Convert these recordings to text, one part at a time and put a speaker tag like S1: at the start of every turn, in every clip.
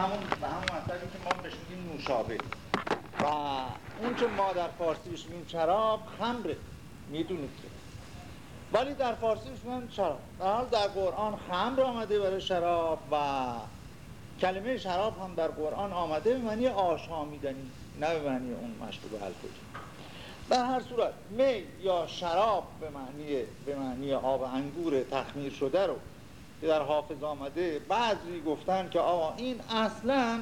S1: همون به همون مطلبی که ما بهش میگیم نوشابه. و اون که ما در فارسی بهش میگیم شراب خمره. می‌دونید که. ولی در فارسی بهش میگیم شراب در حال در قرآن خمر آمده برای شراب و کلمه شراب هم در قرآن آمده به معنی آشامیدنی نه به معنی اون مشروب الکلی در هر صورت می یا شراب به معنی به معنی آب انگور تخمیر شده رو که در حافظ آمده بعضی گفتن که آقا این اصلا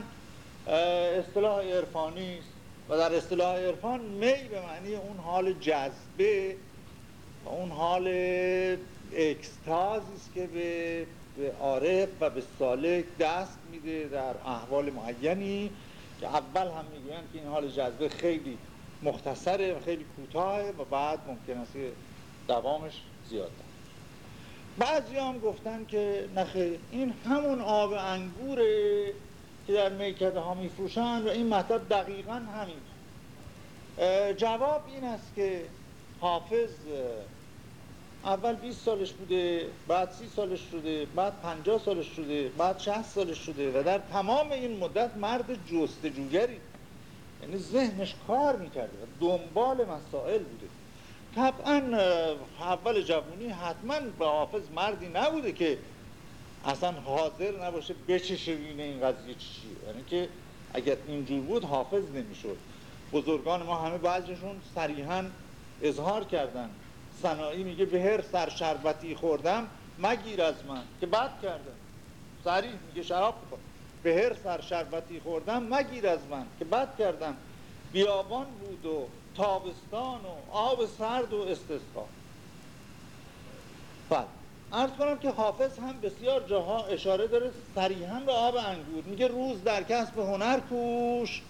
S1: اصطلاح عرفانی است و در اصطلاح عرفان می به معنی اون حال جذبه و اون حال اکستازی است که به به عارف و به سالک دست میده در احوال معینی که اول هم می‌گوین که این حال جذبه خیلی مختصره و خیلی کوتاه و بعد ممکن است دوامش زیاد بعضی هم گفتن که نخیر این همون آب انگوره که در میکده ها میفروشن و این مطلب دقیقا همین. جواب این است که حافظ اول 20 سالش بوده بعد 30 سالش شده بعد 50 سالش شده بعد 60 سالش شده و در تمام این مدت مرد جستجوگری. یعنی ذهنش کار می‌کرده و دنبال مسائل بوده. طبعا اول جوانی حتما به حافظ مردی نبوده که اصلا حاضر نباشه بچشه بینه این قضیه چیه. یعنی که اگر اینجور بود حافظ نمی‌شد. بزرگان ما همه بعضیشون صریحا اظهار کردن. سنایی میگه به هر سر شربتی خوردم مگیر از من. که بد کردم. سریح میگه شراب بخور. به هر سر شربتی خوردم مگیر از من. که بد کردم. بیابان بود و تابستان و آب سرد و استسقا بله. ارز کنم که حافظ هم بسیار جاها اشاره داره صریحا به آب انگور. میگه روز در کسب هنر کوش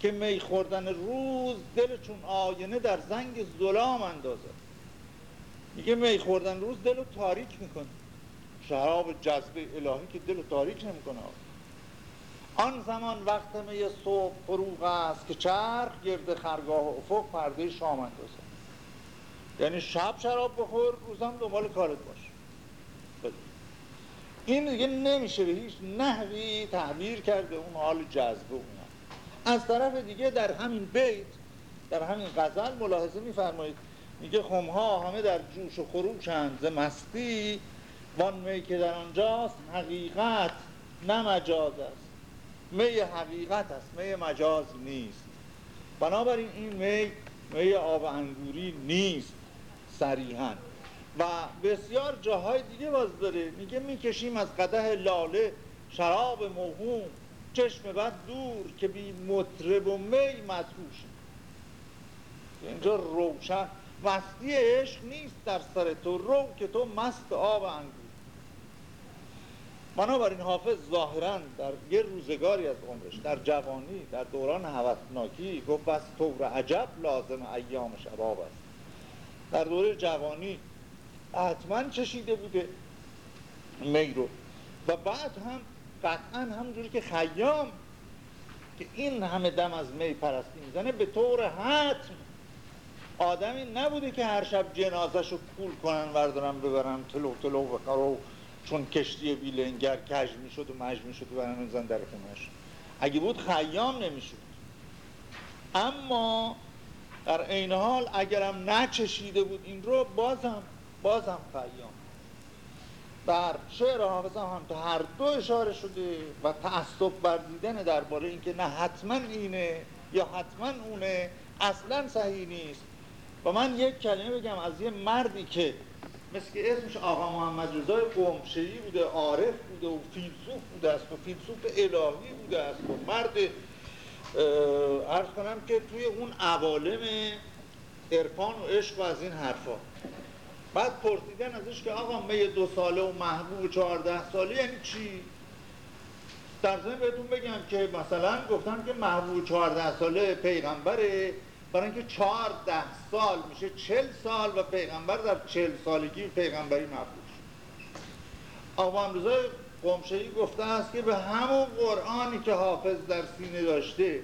S1: که می خوردن روز دل چون آینه در زنگ ظلام اندازه میگه می خوردن روز دل رو تاریک می‌کنه. شراب جذبه الهی که دل رو تاریک نمی‌کنه. آن زمان وقت می صبح فروغ است که چرخ گرد خرگاه افق پرده شام اندازه یعنی شب شراب بخور روزم دنبال کارت باش. این دیگه نمیشه به هیچ نحوی تعبیر کرده اون حال جذبه اون از طرف دیگه در همین بیت در همین غزل ملاحظه میفرمایید. میگه خمها همه در جوش و خروشند ز مستی. وان می که در آنجاست حقیقت نه مجاز است. می حقیقت است می مجاز نیست. بنابراین این می می آب انگوری نیست صریحا. و بسیار جاهای دیگه باز داره میگه می‌کشیم از قده لاله شراب موهوم چشم بد دور که بی مطرب و می مدهوشیم اینجا روشن مستی عشق نیست در سر تو رو که تو مست آب انگور بنابراین حافظ ظاهرا در یه روزگاری از عمرش در جوانی در دوران حوثناکی گفت بس طور عجب لازم ایام شباب است. در دوره جوانی حتما چشیده بوده می رو. و بعد هم قطعا همونجوری که خیام که این همه دم از می پرستی می‌زنه به طور حتم آدمی نبوده که هر شب جنازش رو کول کنن وردارن ببرن تلو تلو و قرو چون کشتی بیلنگر کج می‌شد و مج می‌شد و برن میزن در خونش اگه بود خیام نمی‌شد. اما در این حال اگرم نچشیده بود این رو بازم بازم خیام. در شعر حافظ هم تا هر دو اشاره شده و تعصب بردیدن درباره اینکه نه حتما اینه یا حتما اونه اصلا صحیح نیست. و من یک کلمه بگم از یه مردی که مثل که اسمش آقا محمد رضای قمشهی بوده عارف بوده و فیلسوف بوده است و فیلسوف الهی بوده است و مرد ارز کنم که توی اون عوالم عرفان و عشق و از این حرفا بعد پرسیدن ازش که آقا می دو ساله و محبوب چهارده ساله یعنی چی؟ در ضمن بهتون بگم که مثلا گفتن که محبوب چهارده ساله پیغمبره برای اینکه چهارده سال میشه چل سال و پیغمبر در چل سالگی پیغمبری محبوب شد. آقا امروزای قمشهی گفته است که به همون قرآنی که حافظ در سینه داشته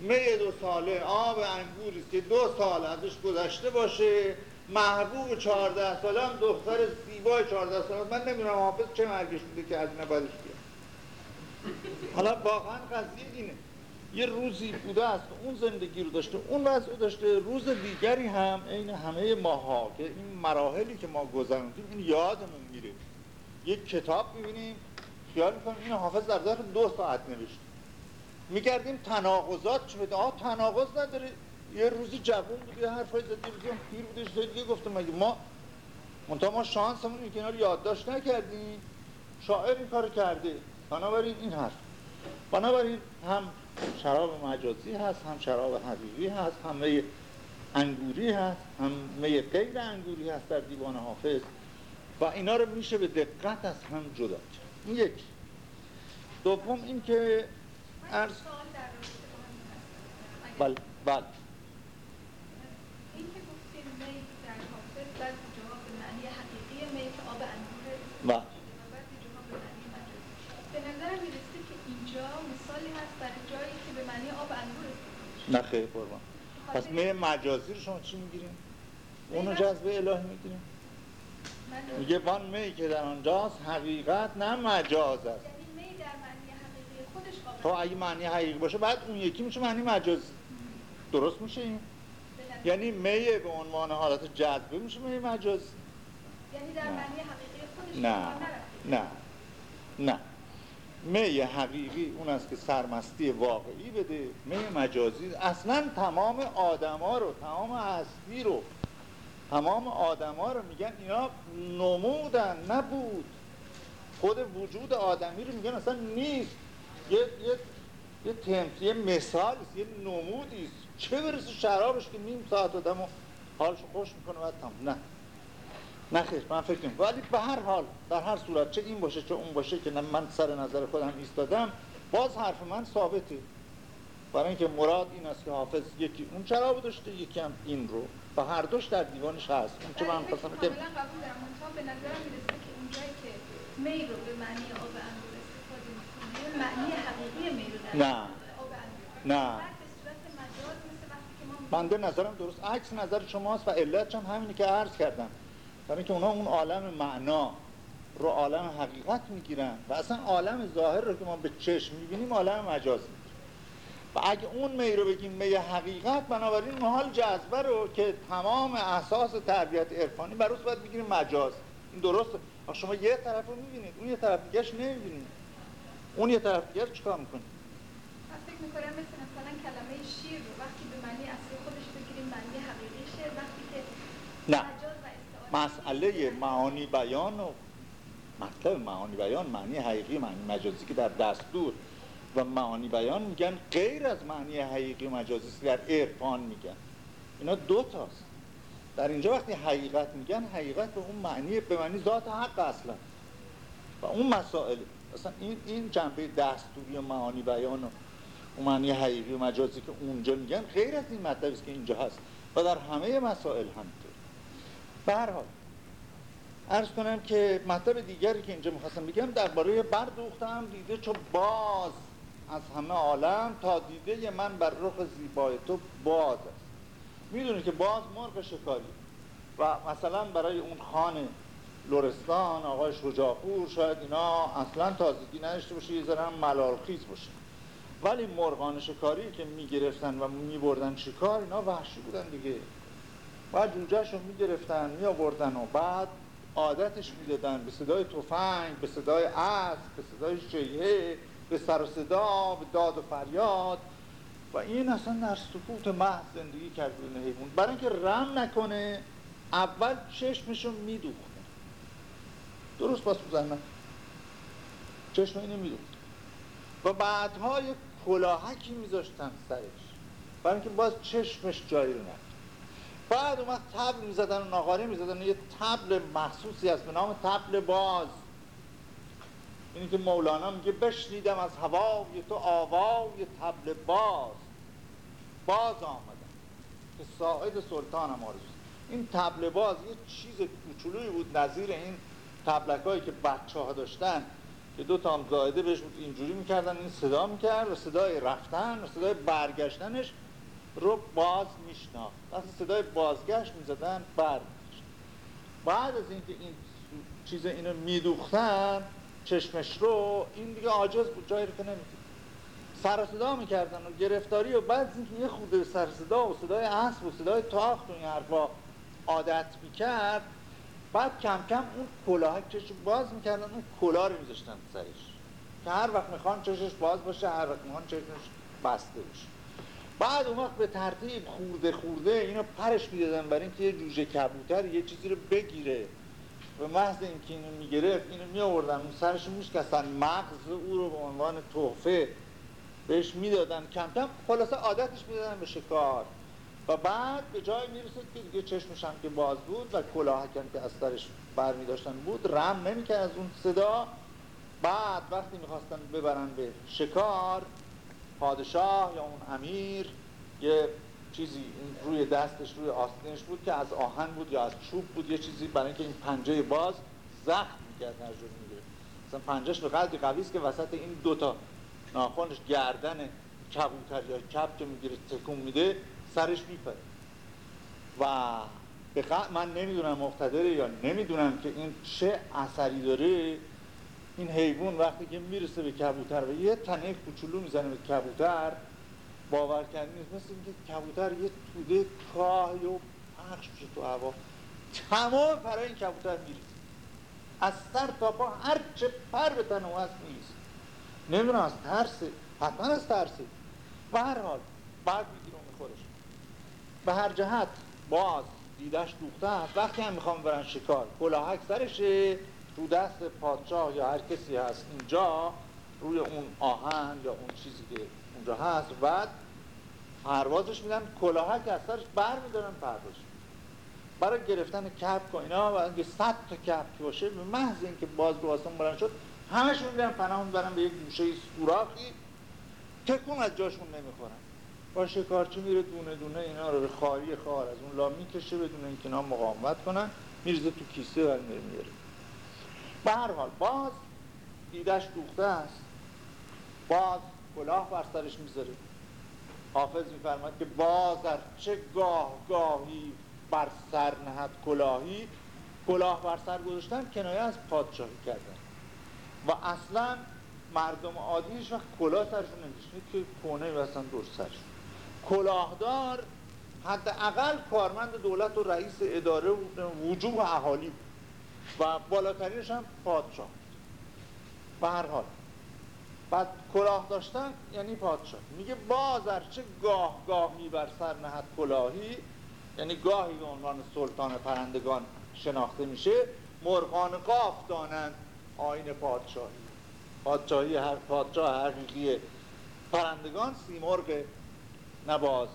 S1: می دو ساله آب انگوری که دو سال ازش گذشته باشه. محبوب چهارده ساله هم دختر زیبای چهارده ساله من نمی‌دونم حافظ چه مرگش بوده که از نبادش بیاد. حالا واقعا قضیه اینه. یه روزی بوده است اون زندگی رو داشته اون وضع داشته روز دیگری هم عین همه ماها که این مراحلی که ما گذروندیم این یادمون میره. یک کتاب می‌بینیم خیال می‌کنیم این حافظ در ظرف دو ساعت نوشته. میگردیم تناقضات چه بده آه تناقض نداره. یه روزی جوون بود یه حرفای زدی روزی هم پیر بودش دیگه گفتم مگه ما منتها ما شانسمون این کنار یادداشت نکردیم. شاعر این کار کرده. بنابراین این حرف. بنابراین هم شراب مجازی هست هم شراب حقیقی هست هم می انگوری هست هم می غیر انگوری هست در دیوان حافظ. و اینا رو میشه به دقت از هم جدا کرد. این یک دوم این که عرض بله بله.
S2: این که گفتیم می در حافظ بعضی جاها به معنی حقیقی می که آب انگور
S1: بله
S2: و بعضی جاها به معنی مجازی به نظرم می‌رسه که اینجا مثالی هست برای جایی که به معنی آب انگور استفاده شده
S1: نه خیلی قربان. پس می مجازی رو شما چی می‌گیریم؟ اونو جذب الهی می‌گیریم میگه وان می که در آنجاست حقیقت نه مجاز است.
S2: یعنی خودش آب
S1: خب اگه معنی حقیقی باشه بعد اون یکی میشه معنی مجازی. درست میشه این؟
S2: نظر-
S1: یعنی می به عنوان حالت جذبه میشه می مجازی.
S2: یعنی در. معنی حقیقی خودش
S1: نه. نه. نه. می حقیقی اون است که سرمستی واقعی بده می مجازی. اصلا تمام آدما رو تمام هستی رو تمام آدما رو میگن اینا نمودن نبود. خود وجود آدمی رو میگن اصلا نیست. یه یه یه تمثیل یه مثال یه نمودی. چه برسه شرابش که نیم ساعت آدمو حالش خوش می‌کنه بعد تمام. نه. نه خیر من فکر نمی ولی به هر حال در هر صورت چه این باشه چه اون باشه که من سر نظر خودم ایستادم باز حرف من ثابته. برای اینکه مراد این است که حافظ یکی اون شراب داشته یکی هم این رو. و هر دوش در دیوانش هست. اون که
S2: بله،
S1: من
S2: فکر
S1: خواستم که
S2: به نظرم می‌رسه که اونجایی که می رو به معنی آب انگور استفاده می‌کنه معنی حقیقی می رو
S1: نه. نه. بنده نظرم درست. عکس نظر شماست و علتش هم همینی که عرض کردم. برای اینکه اونا اون عالم معنا رو عالم حقیقت می‌گیرن و اصلا عالم ظاهر رو که ما به چشم می‌بینیم عالم مجاز می‌گیرن و اگه اون می رو بگیم می حقیقت بنابراین محال جذبه رو که تمام اساس تربیت عرفانی بروس باید بگیریم مجاز. این درسته. آخه شما یه طرف رو می‌بینید اون یه طرف دیگهش نمی‌بینید. اون یه طرف دیگه رو چیکار می‌کنید؟
S2: من فکر می‌کنم مثل مثلا کلمه شیر رو وقتی به معنی اصلی خودش بگیریم معنی حقیقیشه. وقتی که
S1: نه. مسئله معانی بیان و مطلب معانی بیان معنی حقیقی معنی مجازی که در دستور. و معانی بیان میگن غیر از معنی حقیقی مجازی در عرفان میگن. اینا دو تاست. در اینجا وقتی حقیقت میگن حقیقت به اون معنی به معنی ذات حق اصلا. و اون مسائل اصلا این این جنبه دستوری معانی بیان و اون معنی حقیقی و مجازی که اونجا میگن غیر از این مطلبی که اینجا هست. و در همه مسائل همینطور به هر عرض کنم که مطلب دیگری که اینجا می‌خواستم بگم درباره بردوختم دیده چو باز از همه عالم تا دیده من بر رخ زیبای تو باز است. می‌دونی که باز مرغ شکاری. و مثلا برای اون خان لرستان آقای شجاعپور شاید اینا اصلا تازگی نداشته باشه یه ذره هم ملالخیز باشه. ولی مرغان شکاری که می‌گرفتن و میبردن شکار اینا وحشی بودن دیگه. بعد رو می‌گرفتن میآوردن و بعد عادتش می‌دادن. به صدای تفنگ به صدای اسب به صدای شیهه به سر و صدا به داد و فریاد. و این اصلا در سکوت محض زندگی کرد حیوان. برای اینکه رم نکنه اول چشمشو میدوخته. درست باز بزنن چشم اینو میدوخت و بعدها یک کلاهکی میذاشتن سرش. برای اینکه باز چشمش جایی رو نکنه بعد اومد تبل می‌زدن و ناقاره می‌زدن. یه تبل مخصوصی هست به نام تبل باز. اینی که مولانا میگه بشنیدم از هوای تو آوای تبل باز. باز آمدم. که ساعد سلطانم آرزوست این تبل باز یه چیز کوچولویی بود. نظیر این تبلکایی که بچه ها داشتن که دو تا زایده بهش بود. اینجوری می‌کردن این صدا می‌کرد و صدای رفتن و صدای برگشتنش رو باز میشناخت. وقتی صدای بازگشت می‌زدن برمیگشت. بعد از اینکه این چیز اینو میدوختن چشمش رو این دیگه عاجز بود جایی رو که نمی‌دید. سر صدا می‌کردن و گرفتاری و بعد اینکه یه خود سر صدا و صدای اسب و صدای تاخت و این حرفا عادت می‌کرد بعد کم کم اون کلاه چشم باز می‌کردن اون کلاه رو میذاشتن سرش. که هر وقت می‌خوان چشش باز باشه هر وقت می‌خوان چشش بسته باشه. بعد اون وقت به ترتیب خورده خورده اینو پرش می‌دادن برای اینکه یه جوجه کبوتر یه چیزی رو بگیره. به محض اینکه اینو می‌گرفت اینو میآوردن اون سرش میشکستن. مغز او رو به عنوان تحفه بهش می‌دادن. کم کم خلاصه عادتش می‌دادن به شکار. و بعد به جای می‌رسید که دیگه چشمش هم که باز بود و کلاه که از سرش بر داشتن بود رم نمی‌کرد از اون صدا. بعد وقتی می‌خواستن ببرن به شکار پادشاه یا اون امیر یه چیزی روی دستش روی آستینش بود که از آهن بود یا از چوب بود یه چیزی برای اینکه این پنجه باز زخم می‌کرد هر جور می‌گیره مثلا پنجهش به قدری قوی که وسط این دوتا ناخونش گردن کبوتر یا کب که می‌گیره تکون میده سرش میپره. و به من نمی‌دونم مقتدره یا نمی‌دونم که این چه اثری داره. این حیوان وقتی که می‌رسه به کبوتر و یه تنه کوچولو می‌زنه به کبوتر باور کردنی نیست. مثل اینکه کبوتر یه توده کاهی و پخش میشه تو هوا. تمام برای این کبوتر میریزه. از سر تا پا هر چه پر به تنه هست نیست نمی‌دونم از ترسه. حتما از ترسه. و هر حال بعد می‌گیره میخورش به هر جهت باز دیدش دوخته هست وقتی هم می‌خوام برن شکار کلاهک سرشه رو دست پادشاه یا هر کسی هست اینجا روی اون آهن یا اون چیزی که اونجا هست بعد پروازش میدن کلاهک از سرش بر میدارن پرواز برای گرفتن کپ اینا و اگه صد تا کپ باشه به محض اینکه باز رو آسان بلند شد همشون میدن پناه برن به یک گوشه سوراخی تکون از جاشون نمی‌خورن. با شکارچی میره دونه دونه اینا رو به خاری خار از اون لا می‌کشه بدون اینکه اینا مقاومت کنن میرزه تو کیسه و میره میاره به هر حال باز دیدش دوخته است. باز کلاه بر سرش می‌ذاره. حافظ میفرماید که باز در چه گاه گاهی بر سر نهد کلاهی؟ کلاه بر سر گذاشتن کنایه از پادشاهی کردن. و اصلا مردم عادیش وقت کلاه سرشون نمیشنید که کونه بستن دور سرشون کلاهدار حداقل کارمند دولت و رئیس اداره وجوه اهالی و بالاترینش هم پادشاه. به هر حال. بعد کلاه داشتن یعنی پادشاه. میگه باز چه گاه گاهی بر سر نهد کلاهی یعنی گاهی به عنوان سلطان پرندگان شناخته میشه مرغان قاف دانند آین پادشاهی. پادشاهی هر پادشاه حقیقی پرندگان سیمرغ نباز.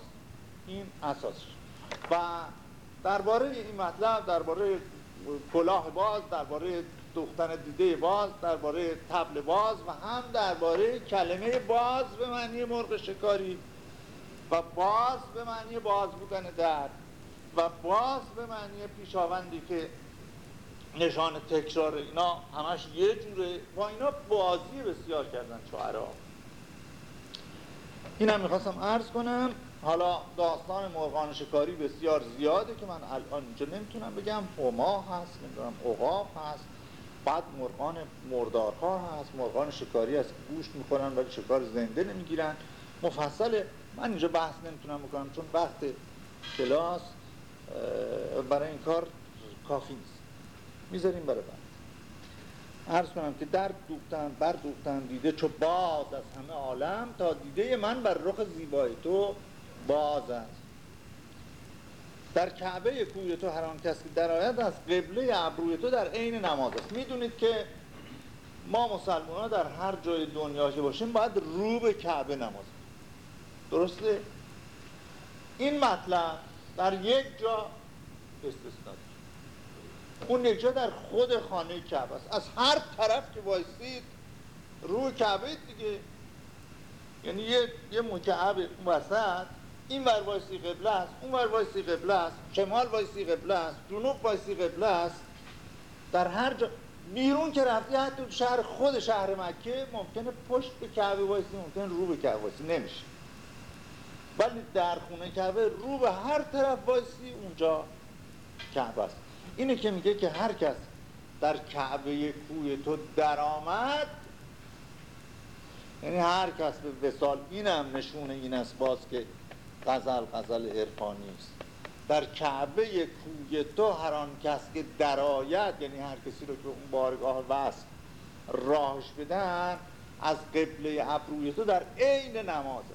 S1: این اساسش. و درباره این مطلب درباره کلاه باز درباره دوختن دیده باز درباره تبل باز و هم درباره کلمه باز به معنی مرغ شکاری و باز به معنی باز بودن در و باز به معنی پیشاوندی که نشان تکرار اینا همش یه جوره. با اینا بازی بسیار کردن شعرها این هم می‌خواستم عرض کنم. حالا داستان مرغان شکاری بسیار زیاده که من الان اینجا نمی‌تونم بگم. هما هست نمی‌دونم اقاف هست بعد مرغان مردارها هست. مرغان شکاری هست گوشت می‌خورن ولی شکار زنده نمی‌گیرن. مفصله. من اینجا بحث نمی‌تونم بکنم چون وقت کلاس برای این کار کافی نیست. می‌ذاریم برای بعد. عرض کنم که در دوختن بر دوختن دیده چو باز از همه عالم تا دیده من بر رخ زیبای تو باز است. در کعبه کوی تو هر آن کس که درآید از قبله ابروی تو در عین نماز است. می‌دونید که ما مسلمان در هر جای دنیا که باشیم باید رو به کعبه نماز. درسته؟ این مطلب در یک جا استثنا اون یک جا در خود خانه کعبه است. از هر طرف که وایسید رو کعبه دیگه. یعنی یه, یه مکعب وسط این ور وایسی قبله است اون ور وایسی قبله است شمال وایسی قبله است جنوب وایسی قبله است. در هر جا بیرون که رفتی حتی شهر خود شهر مکه ممکنه پشت به کعبه وایسی ممکنه رو به کعبه وایسی نمیشه. ولی در خونه کعبه رو به هر طرف وایسی اونجا کعبه است. اینه که میگه که هر کس در کعبه کوی تو درآمد یعنی هر کس به وسال اینم نشون این است باز که غزل غزل عرفانی است. در کعبه کوی تو هر آن کس که درآید یعنی هر کسی رو که اون بارگاه وصل راهش بدن از قبله ابروی تو در عین نمازه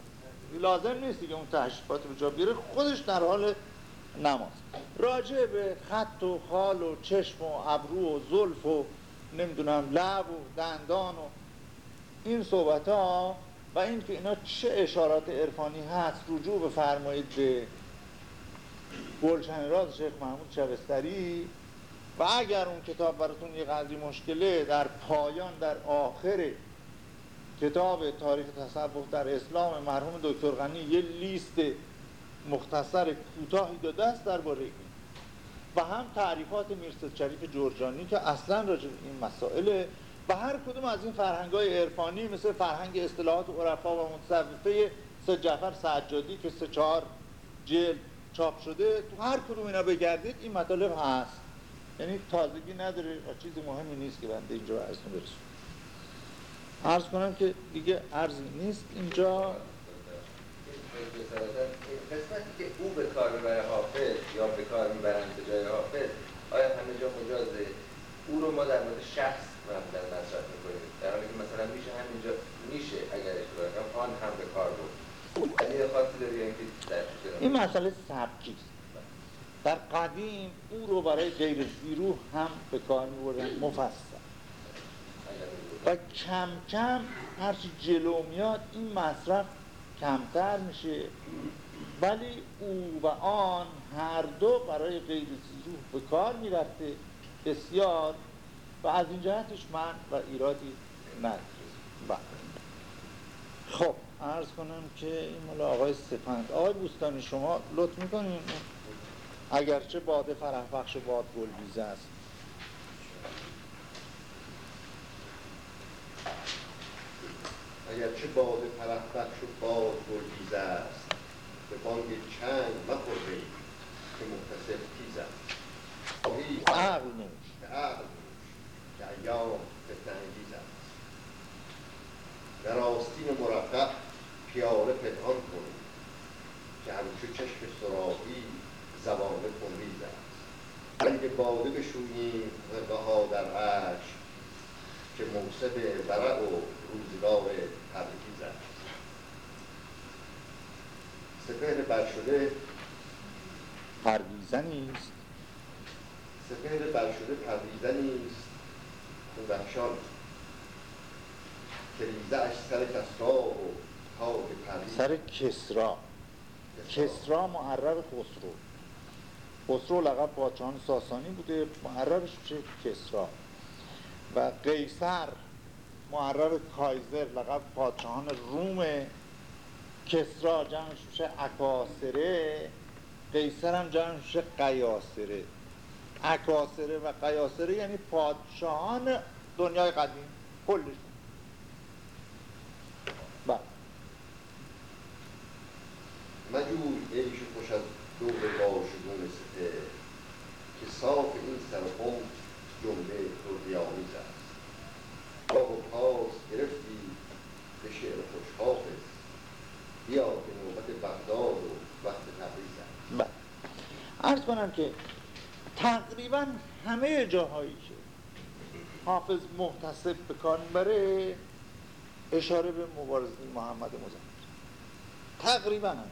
S1: لازم نیست که اون تشریفات به جا بیاره خودش در حال نماز. راجع به خط و خال و چشم و ابرو و زلف و نمی‌دونم لب و دندان و این صحبت ها و اینکه اینا چه اشارات عرفانی هست رجوع بفرمایید به گلشن راز شیخ محمود شبستری. و اگر اون کتاب براتون یه قدری مشکله در پایان در آخر کتاب تاریخ تصوف در اسلام مرحوم دکتر غنی یه لیست مختصر کوتاهی داده است درباره این. و هم تعریفات می‌رسد شریف جورجانی که اصلا راجع این مسائل و هر کدوم از این فرهنگ های عرفانی مثل فرهنگ اصطلاحات عرفا و متصوفه سه جعفر سجادی که سه چهار جلد چاپ شده تو هر کدوم اینا بگردید این مطالب هست. یعنی تازگی نداره و چیز مهمی نیست که بنده اینجا عرض برسون عرض کنم که دیگه عرضی نیست. اینجا
S3: قسمتی که او به کار می‌بره حافظ یا به کار می‌برن به جای حافظ آیا همه جا مجازه؟ او رو ما در مورد شخص معمولا مصرف می‌کنیم. در حالی که مثلا میشه همینجا میشه اگر اشتباه کنم آن هم به کار بود
S1: این مسئله سبکیست در قدیم او رو برای غیر زیرو هم به کار میبردن مفصل. و کم کم هرچی جلو میاد این مصرف کمتر میشه. ولی او و آن هر دو برای غیر زیرو به کار می‌رفته. بسیار و از این جهتش من و ایرادی نداره بله. خب عرض کنم که این مال آقای سپند. آقای بوستانی شما لطف می‌کنین؟ اگرچه باد فرح بخش باد گلویزه است.
S4: اگرچه باد فرح بخش و باد گلویزه است به بانگ چند مخورده که مختصر تیز است.
S1: عقل نوش
S4: عقل ایام فتنه انگیز است در آستین مرقب پیاله پنهان کنید که همچون چشم سراحی زبانه کنریز است رنگ باده بشوییم ها در عشق که موسم برع و روزگار تبریز است سپهر برشده
S1: پرویزنی است
S4: سپهر برشده پرویزنی است بخشان که اش سر کسرا و
S1: سر کسرا. کسرا معرب خسرو. خسرو لقب پادشاهان ساسانی بوده. معربش میشه کسرا. و قیصر معرب کایزر لقب پادشاهان روم. کسرا جمعش میشه اکاسره قیصر هم جمعش میشه قیاسره. اکاسره و قیاسره یعنی پادشاهان دنیای قدیم. کلش. بله.
S4: مجوی عیش خوش از دور باشگون سته که صاف این سر خم جمله تربیامیز است. آب و پاس گرفتی به شعر خوش حافظ. بیا به نوبت بغداد و وقت تبریز. است
S1: بله. عرض کنم که تقریبا همه جاهایی که حافظ محتسب به کار می‌بره اشاره به مبارزه محمد مزمر تقریبا همه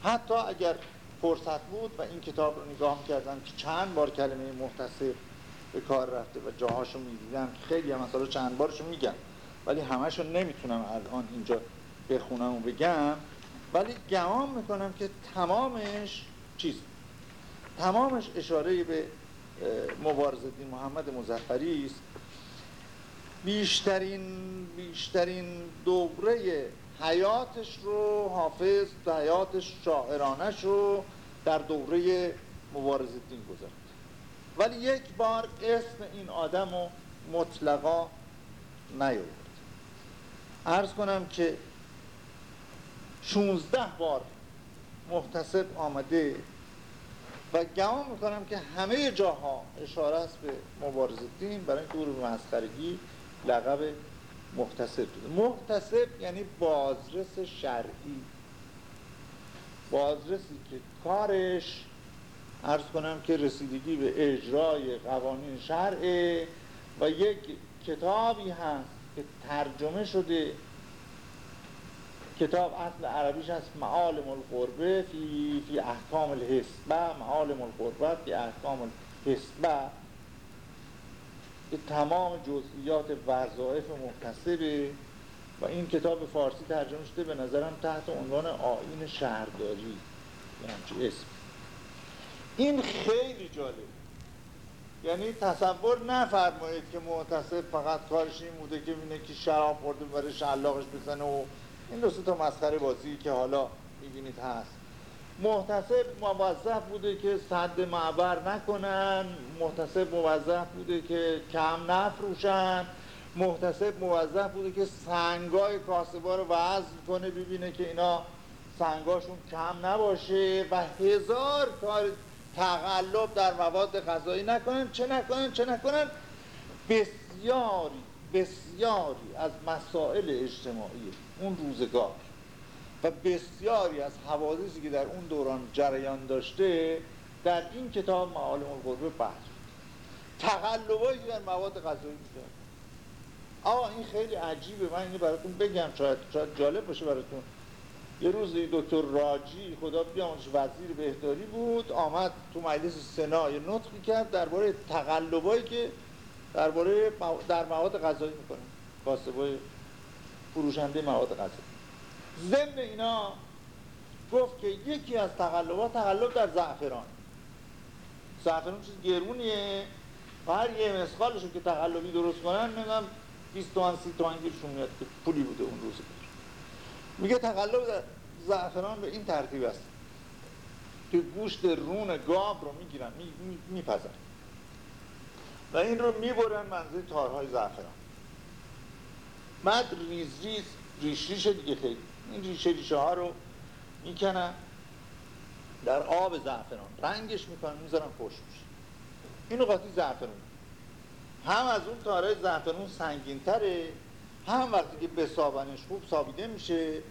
S1: حتی اگر فرصت بود و این کتاب رو نگاه کردم که چند بار کلمه محتسب به کار رفته و جاهاشو می‌دیدم خیلی هم مثلا چند بارشو میگم ولی همشو نمی‌تونم الان اینجا بخونم و بگم. ولی گمان می‌کنم که تمامش چیز تمامش اشاره به مبارز دین محمد مزفری است. بیشترین بیشترین دوره حیاتش رو حافظ حیاتش شاعرانش رو در دوره مبارز دین گذارد ولی یک بار اسم این آدم رو مطلقا نیاورد. ارز کنم که 16 بار محتسب آمده و گمان می‌کنم که همه جاها اشاره است به مبارز دین برای اینکه او مسخرگی لقب محتسب داده. محتسب یعنی بازرس شرعی. بازرسی که کارش ارز کنم که رسیدگی به اجرای قوانین شرعه و یک کتابی هست که ترجمه شده کتاب اصل عربیش هست معالم القربه فی, فی احکام الحسبه معالم القربه فی احکام الحسبه تمام جزئیات وظایف محتسبه و این کتاب فارسی ترجمه شده به نظرم تحت عنوان آین شهرداری. یعنی اسم. این خیلی جالب. یعنی تصور نفرمایید که محتسب فقط کارش این بوده که بینه که شراب خورده برای شلاقش بزنه و این دو تا مسخره بازی که حالا می‌بینید هست. محتسب موظف بوده که صد معبر نکنن. محتسب موظف بوده که کم نفروشن. محتسب موظف بوده که سنگای کاسبا رو وزن کنه ببینه که اینا سنگاشون کم نباشه و هزار کار تقلب در مواد غذایی نکنن. چه نکنن؟ چه نکنن؟ بسیاری بسیاری از مسائل اجتماعی اون روزگار. و بسیاری از حوادثی که در اون دوران جریان داشته در این کتاب معالم القربه بحث تقلبایی در مواد غذایی می‌کرد آقا این خیلی عجیبه. من اینو براتون بگم. شاید, شاید جالب باشه براتون. یه روز دکتر راجی خدا بیامرش وزیر بهداری بود آمد تو مجلس سنا یه نطقی کرد درباره تقلبایی که درباره در مواد غذایی می‌کنه. کاسبای فروشنده مواد غذایی. ضمن اینا گفت که یکی از تقلبات تقلب در زعفران. زعفران چیز گرونیه. و هر یه مسخالشو که تقلبی درست کنن نمی‌دونم 20 تومن 30 تومن گیرشون میاد که پولی بوده اون روز میگه تقلب در زعفران به این ترتیب است. که گوشت رون گاب رو می‌گیرن میپزن می، و این رو می‌برن منزل تارهای زعفران. بعد ریز ریز ریش ریش دیگه خیلی. این ریشه ریشه ها رو می‌کنن در آب زعفران. رنگش می‌کنن می‌ذارن خوش میشه. اینو قاطی زعفران هم از اون تاره زعفرون سنگین تره هم وقتی که بسابنش خوب سابیده میشه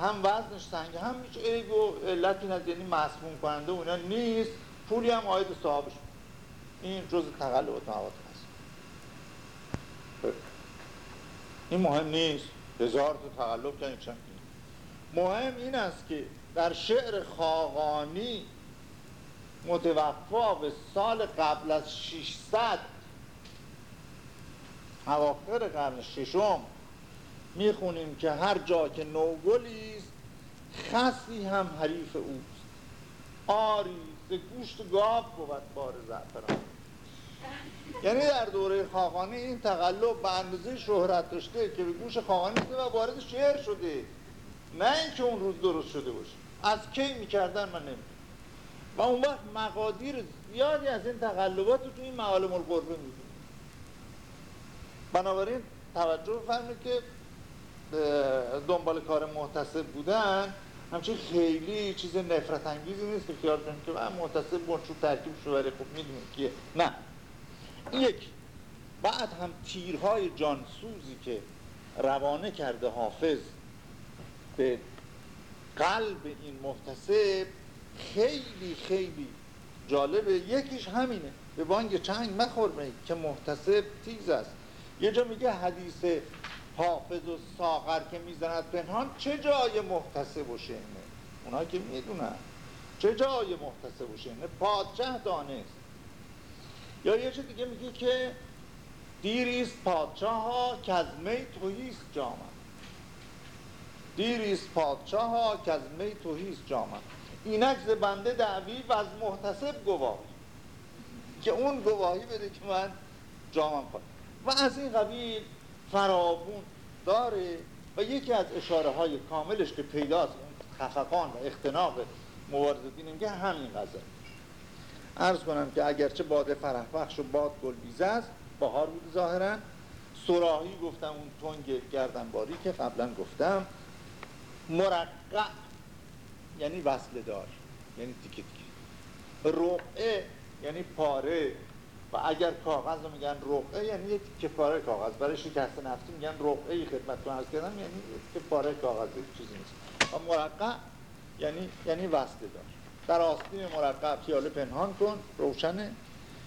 S1: هم وزنش سنگین هم هیچ عیب و علتی نداره یعنی مسموم کننده اونا نیست. پولی هم آید صاحبش. این جز تقلبات مواد هست این مهم نیست. هزار تا تقلب کنید چند مهم این است که در شعر خاقانی متوفا به سال قبل از 600 اواخر قرن ششم می‌خونیم که هر جا که نوگلی است خسی هم حریف اوست. آری ز گوشت گاو بود بار زعفران. یعنی در دوره خاقانی این تقلب به اندازه شهرت داشته که به گوش خاقانی و وارد شعر شده. نه اینکه اون روز درست شده باشه. از کی می‌کردن من نمی‌دونم. و اون وقت مقادیر زیادی از این تقلبات رو تو این معالم القربه می‌دونیم بنابراین توجه بفرمایید که دنبال کار محتسب بودن. همچنین خیلی چیز نفرت انگیزی نیست که خیال کنید که من محتسب مرچوب ترکیب شو ولی خب می‌دونید که نه. یک بعد هم تیرهای جانسوزی که روانه کرده حافظ به قلب این محتسب خیلی خیلی جالبه. یکیش همینه. به بانگ چنگ مخور که محتسب تیز است. یه جا میگه حدیث حافظ و ساغر که می‌زند پنهان چه جای محتسب و شهنه؟ اونا که می‌دونن. چه جای محتسب و شهنه؟ پادشه دانست. یا یه چه دیگه میگه که دیریست پادشاه ها می توهیست جامن دیریست پادشاه ها می توهیست جامن اینک بنده دعوی و از محتسب گواهی. که اون گواهی بده که من جامم کنم. و از این قبیل فراوون داره و یکی از اشاره های کاملش که پیداست خفقان و اختناق مبارزدین میگه همین غزل. ارز کنم که اگرچه باد فرح بخش و باد بیزه است بهار بود ظاهرا. سراحی گفتم اون تنگ گردنباری که قبلا گفتم مرقع یعنی وصل دار یعنی تیکه تیکه. رقعه یعنی پاره. و اگر کاغذ رو میگن رقعه یعنی یک که پاره کاغذ. برای شکست نفتی میگن رقعه خدمت عرض کردم یعنی که پاره کاغذ چیزی نیست. و مرقع یعنی یعنی وصله دار. در آستین مرقع پیاله پنهان کن روشنه.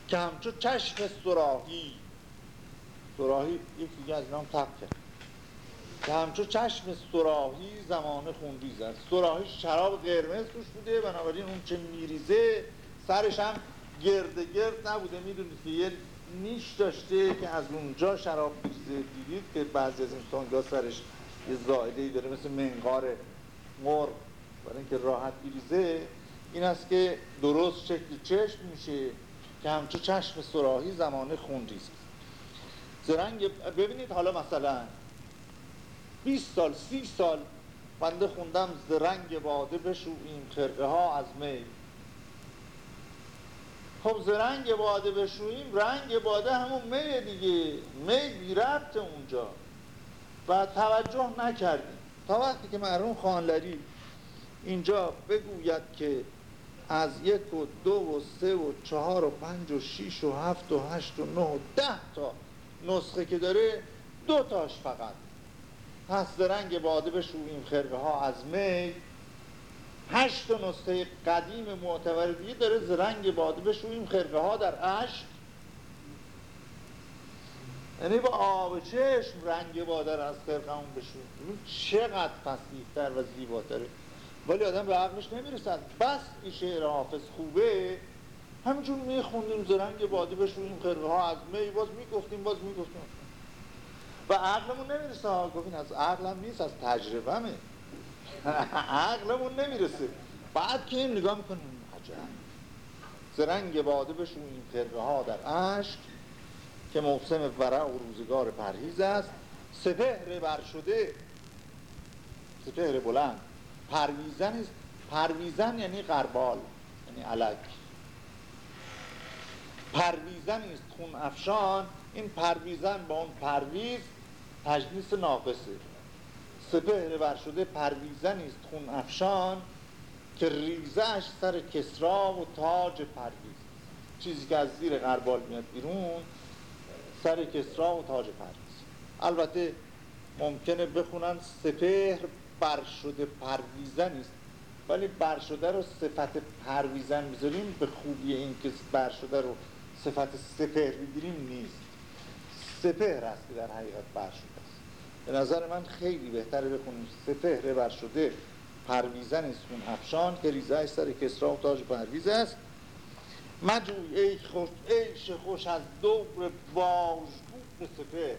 S1: که همچون چشم سراحی سراحی یکی دیگه از نام تب کرد. که همچون چشم سراحی زمان خونریز است سراحی شراب قرمز توش بوده بنابراین اون چه میریزه سرش هم گرد گرد نبوده. می‌دونید که یه نیش داشته که از اونجا شراب میریزه. دیدید که بعضی از این سرش یه زائده داره مثل منقار مرغ. برای اینکه راحت بیریزه این است که درست شکل چشم میشه که همچون چشم سراحی زمان خون ریزه زرنگ ببینید حالا مثلا 20 سال 30 سال بنده خوندم زرنگ باده بشوییم خرقه ها از می. خب زرنگ باده بشوییم رنگ باده همون می دیگه. می بی ربط اونجا. و توجه نکردیم. تا وقتی که مرحوم خانلری اینجا بگوید که از یک و دو و سه و چهار و پنج و شیش و هفت و هشت و نه و ده تا نسخه که داره دو تاش فقط. هست رنگ باده بشوییم خرقه ها از می هشت نسخه قدیم معتبر دیگه داره زرنگ باده بشوییم خرقه ها در عشق یعنی با آب چشم رنگ باده از خرقه همون بشوییم چقدر فسیحتر و زیباتره. ولی آدم به عقلش نمی‌رسد. بس این شعر حافظ خوبه. همینجور میخوندیم زرنگ باده بشوییم خرقه ها از می باز می‌گفتیم باز می‌گفتیم. و عقلمون نمی‌رسه. ها گفتین از عقلم نیست از تجربهمه. عقلمون نمی‌رسه. بعد که این نگاه می‌کنیم عجب. زرنگ باده بشوییم خرقه ها در عشق که موسم ورع و روزگار پرهیز است. سپهر بر شده. سپهر بلند. پرویزن است پرویزن یعنی غربال یعنی الک. پرویزن است خون افشان این پرویزن با اون پرویز تجنیس ناقصه. سپهر بر شده پرویزن است خون افشان که ریزه‌ش سر کسری و تاج پرویز. چیزی که از زیر غربال میاد بیرون سر کسری و تاج پرویز. البته ممکنه بخونن سپهر بر شده پرویزن است ولی بر شده رو صفت پرویزن بذاریم به خوبی این که بر شده رو صفت سپهر بگیریم نیست. سپهر است در حقیقت بر شده است. به نظر من خیلی بهتره بخونیم. سپهر بر شده پرویزن است. خون افشان که ریزه‌ش سر کسری و تاج پرویز است. مجوی عیش خوش عیش خوش از دور واژگون سپهر.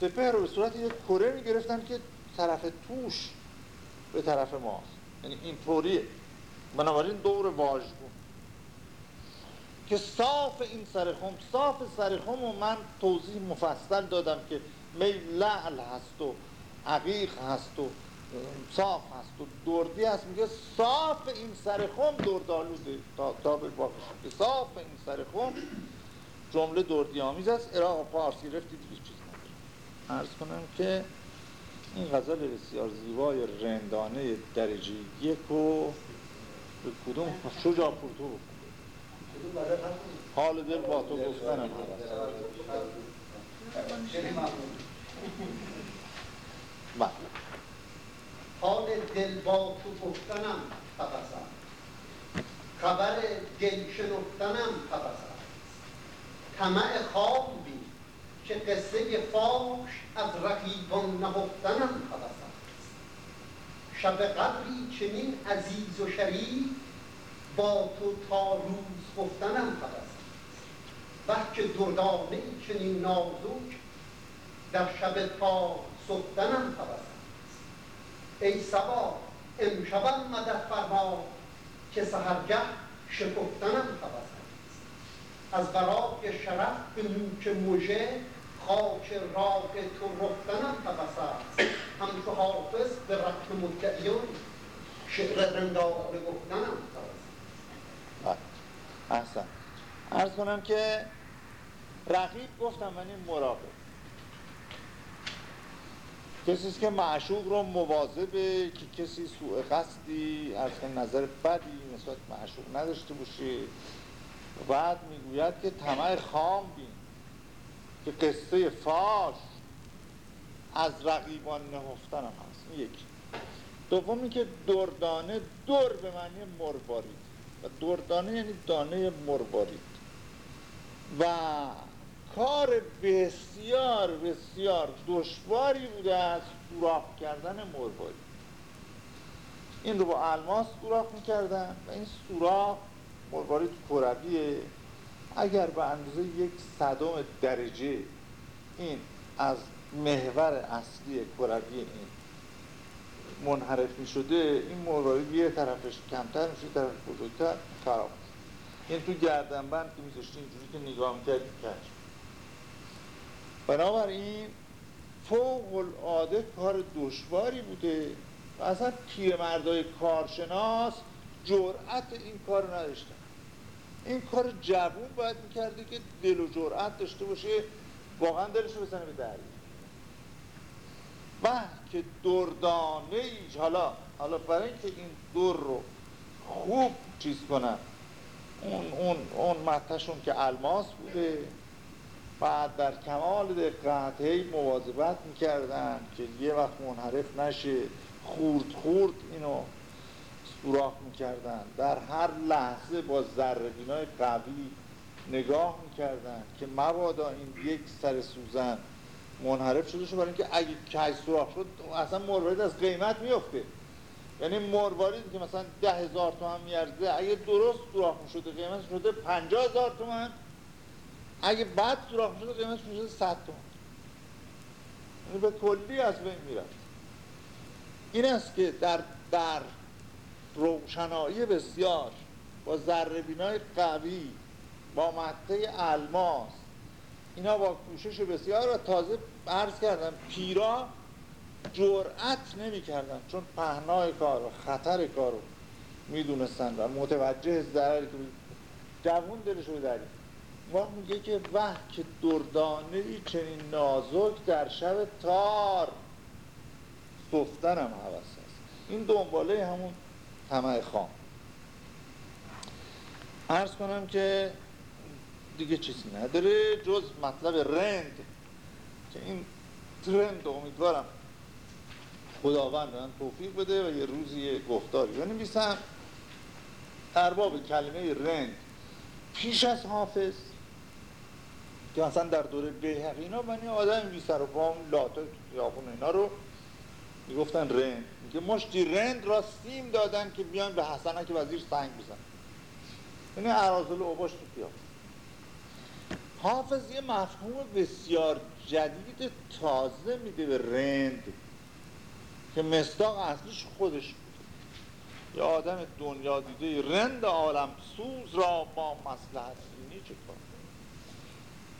S1: سپهر رو به صورت یک کره می‌گرفتن که طرف توش به طرف ماست. یعنی این طوریه بنابراین دور واژگون که صاف این سرخم صاف سرخم و من توضیح مفصل دادم که می لعل هست و عقیق هست و صاف هست و دردی هست. میگه صاف این سرخم دردالوده تا, تا به که صاف این سرخم جمله دردی آمیز است. عراق فارسی رفتی دیگه چیز نداره. عرض کنم که این غزل بسیار زیبای رندانه درجه یک و به کدوم شجا پورتو حال دل با تو گفتنم.
S5: بله. حال دل با تو گفتنم تبسم. خبر دل شنفتنم تبسم. طمع خواب بی که قصه فاش از رقیبان نهفتنم هوس شب قدری چنین عزیز و شریف با تو تا روز گفتنم هوس وقت که دردانه چنین نازک در شب تا سفتنم هوس ای سبا امشبم مدد فرما که سهرگه شکفتنم هوس از برای شرف به نوک موژه خاک راه تو رفتنم هوس است. همچو حافظ به رکن مدعیان شعر رنداره گفتنم هوس
S1: احسن. ارز کنم که رقیب گفتم این مراقب. کسی که معشوق رو مواظبه که کسی سوء قصدی از نظر بدی نسبت معشوق نداشته باشه. بعد می‌گوید که طمع خام بین. که قصه فاش از رقیبان نهفتن هم هست. این یکی. دومی که دردانه دور به معنی مروارید. و دردانه یعنی دانه مروارید. و کار بسیار بسیار دشواری بوده از سوراخ کردن مروارید. این رو با الماس سوراخ می‌کردن و این سوراخ مروارید کرویه. اگر به اندازه یک صدم درجه این از محور اصلی کروی این منحرف می شده این مروارید یه طرفش کمتر میشه طرف بزرگتر خراب این تو گردنبند که میذاشتی اینجوری که نگاه می‌کردی کش بنابراین فوق العاده کار دشواری بوده. و اصلا پیرمردای کارشناس جرأت این کار نداشتن. این کار جوون باید می‌کرده که دل و جرأت داشته باشه واقعا دلش رو بزنه به دریا و که دردانه ایش حالا حالا برای اینکه این دور رو خوب چیز کنن اون, اون, اون متشون که الماس بوده. بعد در کمال دقت هی مواظبت می‌کردن که یه وقت منحرف نشه. خورد خورد اینو. سوراخ می‌کردن. در هر لحظه با ذربینای قوی نگاه می‌کردن که مبادا این یک سر سوزن منحرف شده شد برای اینکه اگه کج سوراخ شد اصلا مروارید از قیمت میفته یعنی مرواریدی که مثلا ده هزار تومن میارزه اگه درست سوراخ شده قیمت شده پنجاه هزار تومن. اگه بد سوراخ شده قیمت شده صد تومن. یعنی به کلی از بین می‌رفت. این است که در در روشنایی بسیار با ذره قوی با مته الماس. اینا با کوشش بسیار و تازه عرض کردم پیرا جرأت نمی کردن چون پهنای کار و خطر کار رو می‌دونستن و متوجه ضرری که جوون دلش رو داریم ما میگه که وح که دردانه ای چنین نازک در شب تار. صفتن هم حوث هست این دنباله همون طمع خام. ارز کنم که دیگه چیزی نداره جز مطلب رند که این ترند امیدوارم خداوند من توفیق بده و یه روزی گفتاری بنویسم. ارباب کلمه رند پیش از حافظ که مثلا در دوره بیهقی اینا من یه آدم بی سر و پام لاته خیابون اینا رو می‌گفتن رند. میگه مشتی رند را سیم دادن که بیان به حسنک وزیر سنگ بزن یعنی عرازل اوباش تو پیاد حافظ یه مفهوم بسیار جدید تازه میده به رند که مصداق اصلیش خودش بود یه آدم دنیا دیده رند عالم سوز را با مسلحت دینی چه کار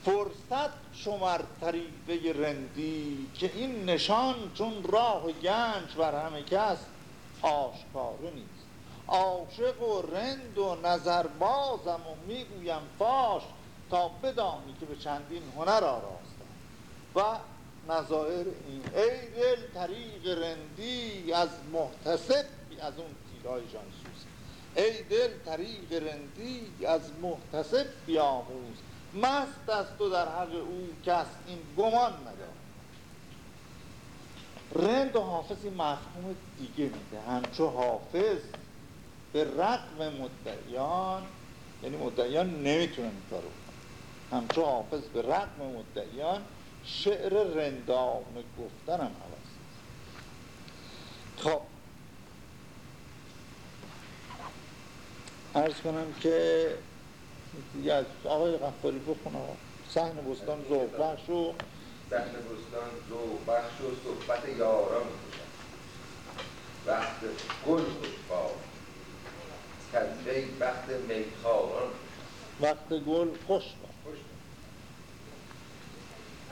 S1: فرصت شمر طریقه رندی که این نشان چون راه گنج بر همه کس آشکاره نیست. عاشق و رند و نظربازم و می‌گویم فاش تا بدانی که به چندین هنر آراستم. و نظائر این ای دل طریق رندی از محتسب از اون تیرای جانسوز. ای دل طریق رندی از محتسب بیاموز. مست از تو در حق او کس. این گمان ندارد رند و حافظ این مفهوم دیگه میده. همچو حافظ به رقم مدعیان یعنی مدعیان نمی‌تونن این کارو همچو حافظ به رقم مدعیان شعر رندانه گفتن هم حواست خب. ارز کنم که دیگه از آقای غفاری بخون آقا. سحن بستان زوب بخش و
S3: سحن بستان زوب بخش و صحبت یاران می‌کشن وقت گل خوشبار کذبه وقت میخاران
S1: وقت گل خوش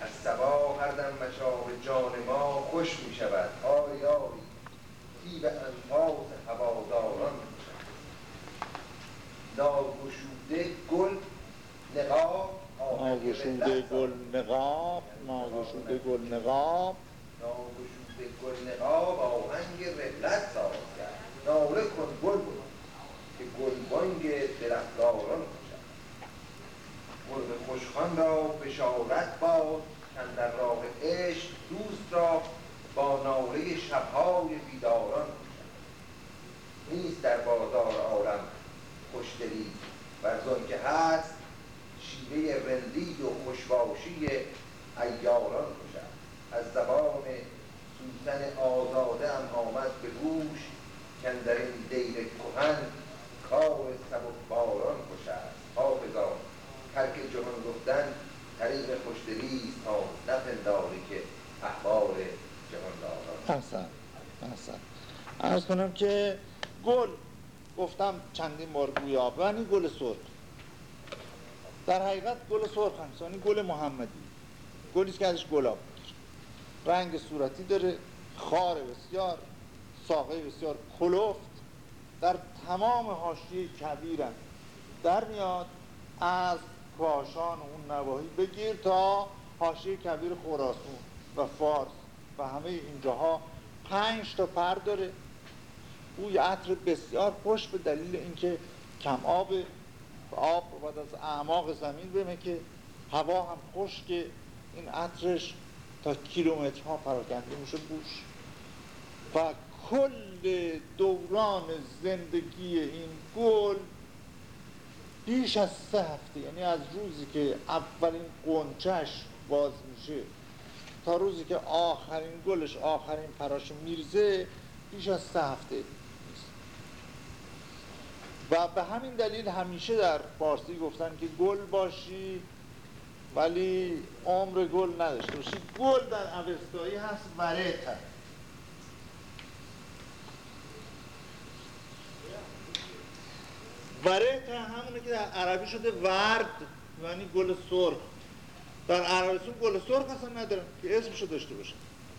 S3: از سبا هر دم مشاق جان ما خوش می شود آری آری به انفاس هواداران. می گل نقاب
S1: ناگشوده گل نقاب ناگشوده گل نقاب.
S3: ناگشوده
S6: گل نقاب آهنگ رحلت ساز کرد. ناله کن گل بود که گلبانگ درختداران کشد مرغ خوشخان را بشارت باد کن در راه عشق دوست را با ناله شبهای بیداران کشد نیست در بازار عالم خوشدلی ورزان که هست شیوه رندی و خوشباشی ایاران کشد از زبان سوزن آزاده هم آمد به گوش کن در این دیر کهن کار سبک باران کشد حافظا ترک جهان گفتن طریق خوشدلی تا نپنداری که احوال جهان داران
S1: احسن احسن ارز کنم که گل گفتم چندین بار گویا یعنی گل سرخ. در حقیقت گل سرخ هم یعنی گل محمدی. گلیست که ازش گلاب رنگ صورتی داره. خار بسیار ساقه بسیار کلفت. در تمام حاشیه کبیرن در میاد. از کاشان اون نواحی بگیر تا حاشیه کبیر خراسان و فارس و همه اینجاها پنج تا پر داره. بوی عطر بسیار خوش به دلیل اینکه کم آب آب باید از اعماق زمین بمه که هوا هم خشک این عطرش تا کیلومترها پراکنده میشه بوش. و کل دوران زندگی این گل بیش از سه هفته یعنی از روزی که اولین قنچش باز میشه تا روزی که آخرین گلش آخرین پراش میرزه بیش از سه هفته. و به همین دلیل همیشه در فارسی گفتن که گل باشی ولی عمر گل نداشته باشی گل در اوستایی هست ورته ورته همونه که در عربی شده ورد یعنی گل سرخ. در عربستان گل سرخ اصلا ندارن که اسمشو داشته باشه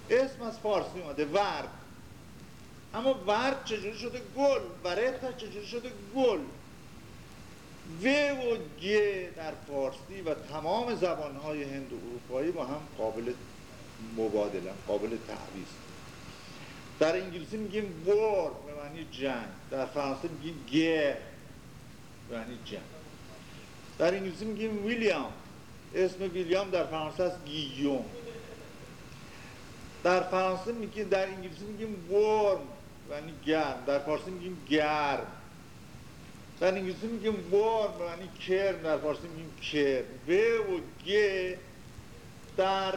S1: اسم از فارسی اومده ورد. اما ورد چجوری شده گل؟ ورته چجوری شده گل؟ و و گ در فارسی و تمام زبانهای هند و اروپایی با هم قابل مبادله قابل تعویض. در انگلیسی میگیم وار به معنی جنگ. در فرانسه میگیم گر به معنی جنگ. در انگلیسی میگیم ویلیام. اسم ویلیام در فرانسه است گیوم. در فرانسه میگیم در انگلیسی میگیم ورم یعنی گرم. در فارسی میگیم گرم. در انگلیسی میگیم ورم یعنی کرم. در فارسی میگیم کرم. و گ در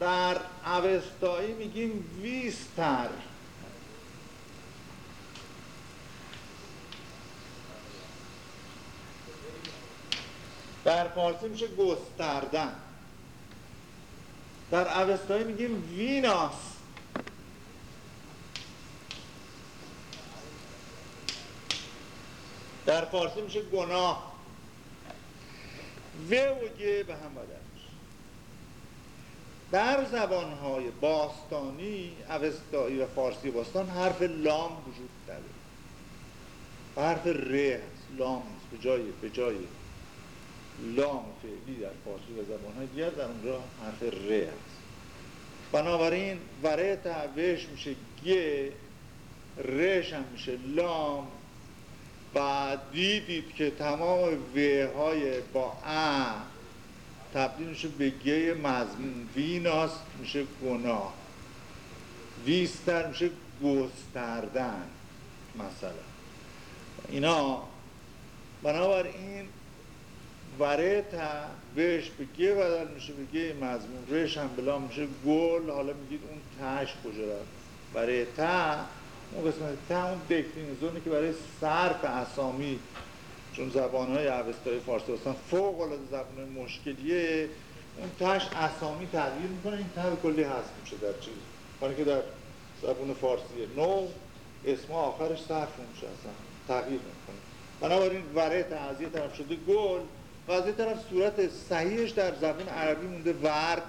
S1: در اوستایی میگیم ویستر. در فارسی میشه گستردن. در اوستایی میگیم ویناس. در فارسی میشه گناه. و و گ به هم میشه. در زبانهای باستانی اوستایی و فارسی باستان حرف لام وجود داره حرف ر هست لام هست به جای به جای لام فعلی در فارسی و زبانهای دیگر در اونجا حرف ر هست. بنابراین وره تعویش میشه گ رش هم میشه لام و دیدید که تمام و های با ا تبدیل میشه به گ مضمون. ویناس میشه گناه. ویستر میشه گستردن مثلا. اینا. بنابراین وره تا بهش به گه بدل میشه به گه مضمون. رش هم بلا میشه گل. حالا میگید اون تش کجا رفت؟ برای تا اون قسمت تا اون دکلینزونه که برای صرف اسامی چون زبانهای عوستای فارسی هستن فوق العاده زبان مشکلیه. اون تش اسامی تغییر می‌کنه این تا کلی هست میشه در چیز. حالا که در زبان فارسیه. نو اسم آخرش صرف میشه اصلا تغییر می‌کنه. بنابراین وره تا از طرف شده گل. و از طرف صورت صحیحش در زبان عربی مونده ورد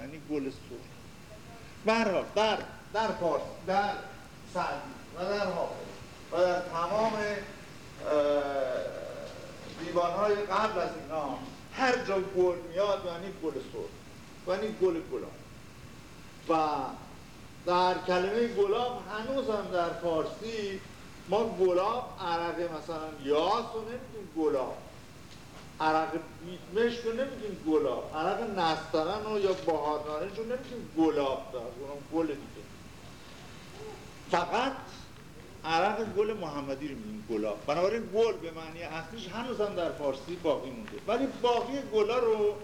S1: یعنی گل سرخ. برحال در در فارس در سعدی. و در حافظ. و در تمام دیوانهای قبل از اینا هر جا گل میاد یعنی گل سرخ یعنی گل گلان و در کلمه گلاب هنوز هم در فارسی ما گلاب عرق مثلا یاس رو نمیگیم گلاب. عرق بیتمش رو نمیگیم گلاب. عرق نسترن و یا بهار نارنج رو نمیگیم گلاب دار. اونم گل فقط عرق گل محمدی رو میگیم گلاب. بنابراین گل به معنی اصلیش هنوز هم در فارسی باقی مونده. ولی باقی گلا رو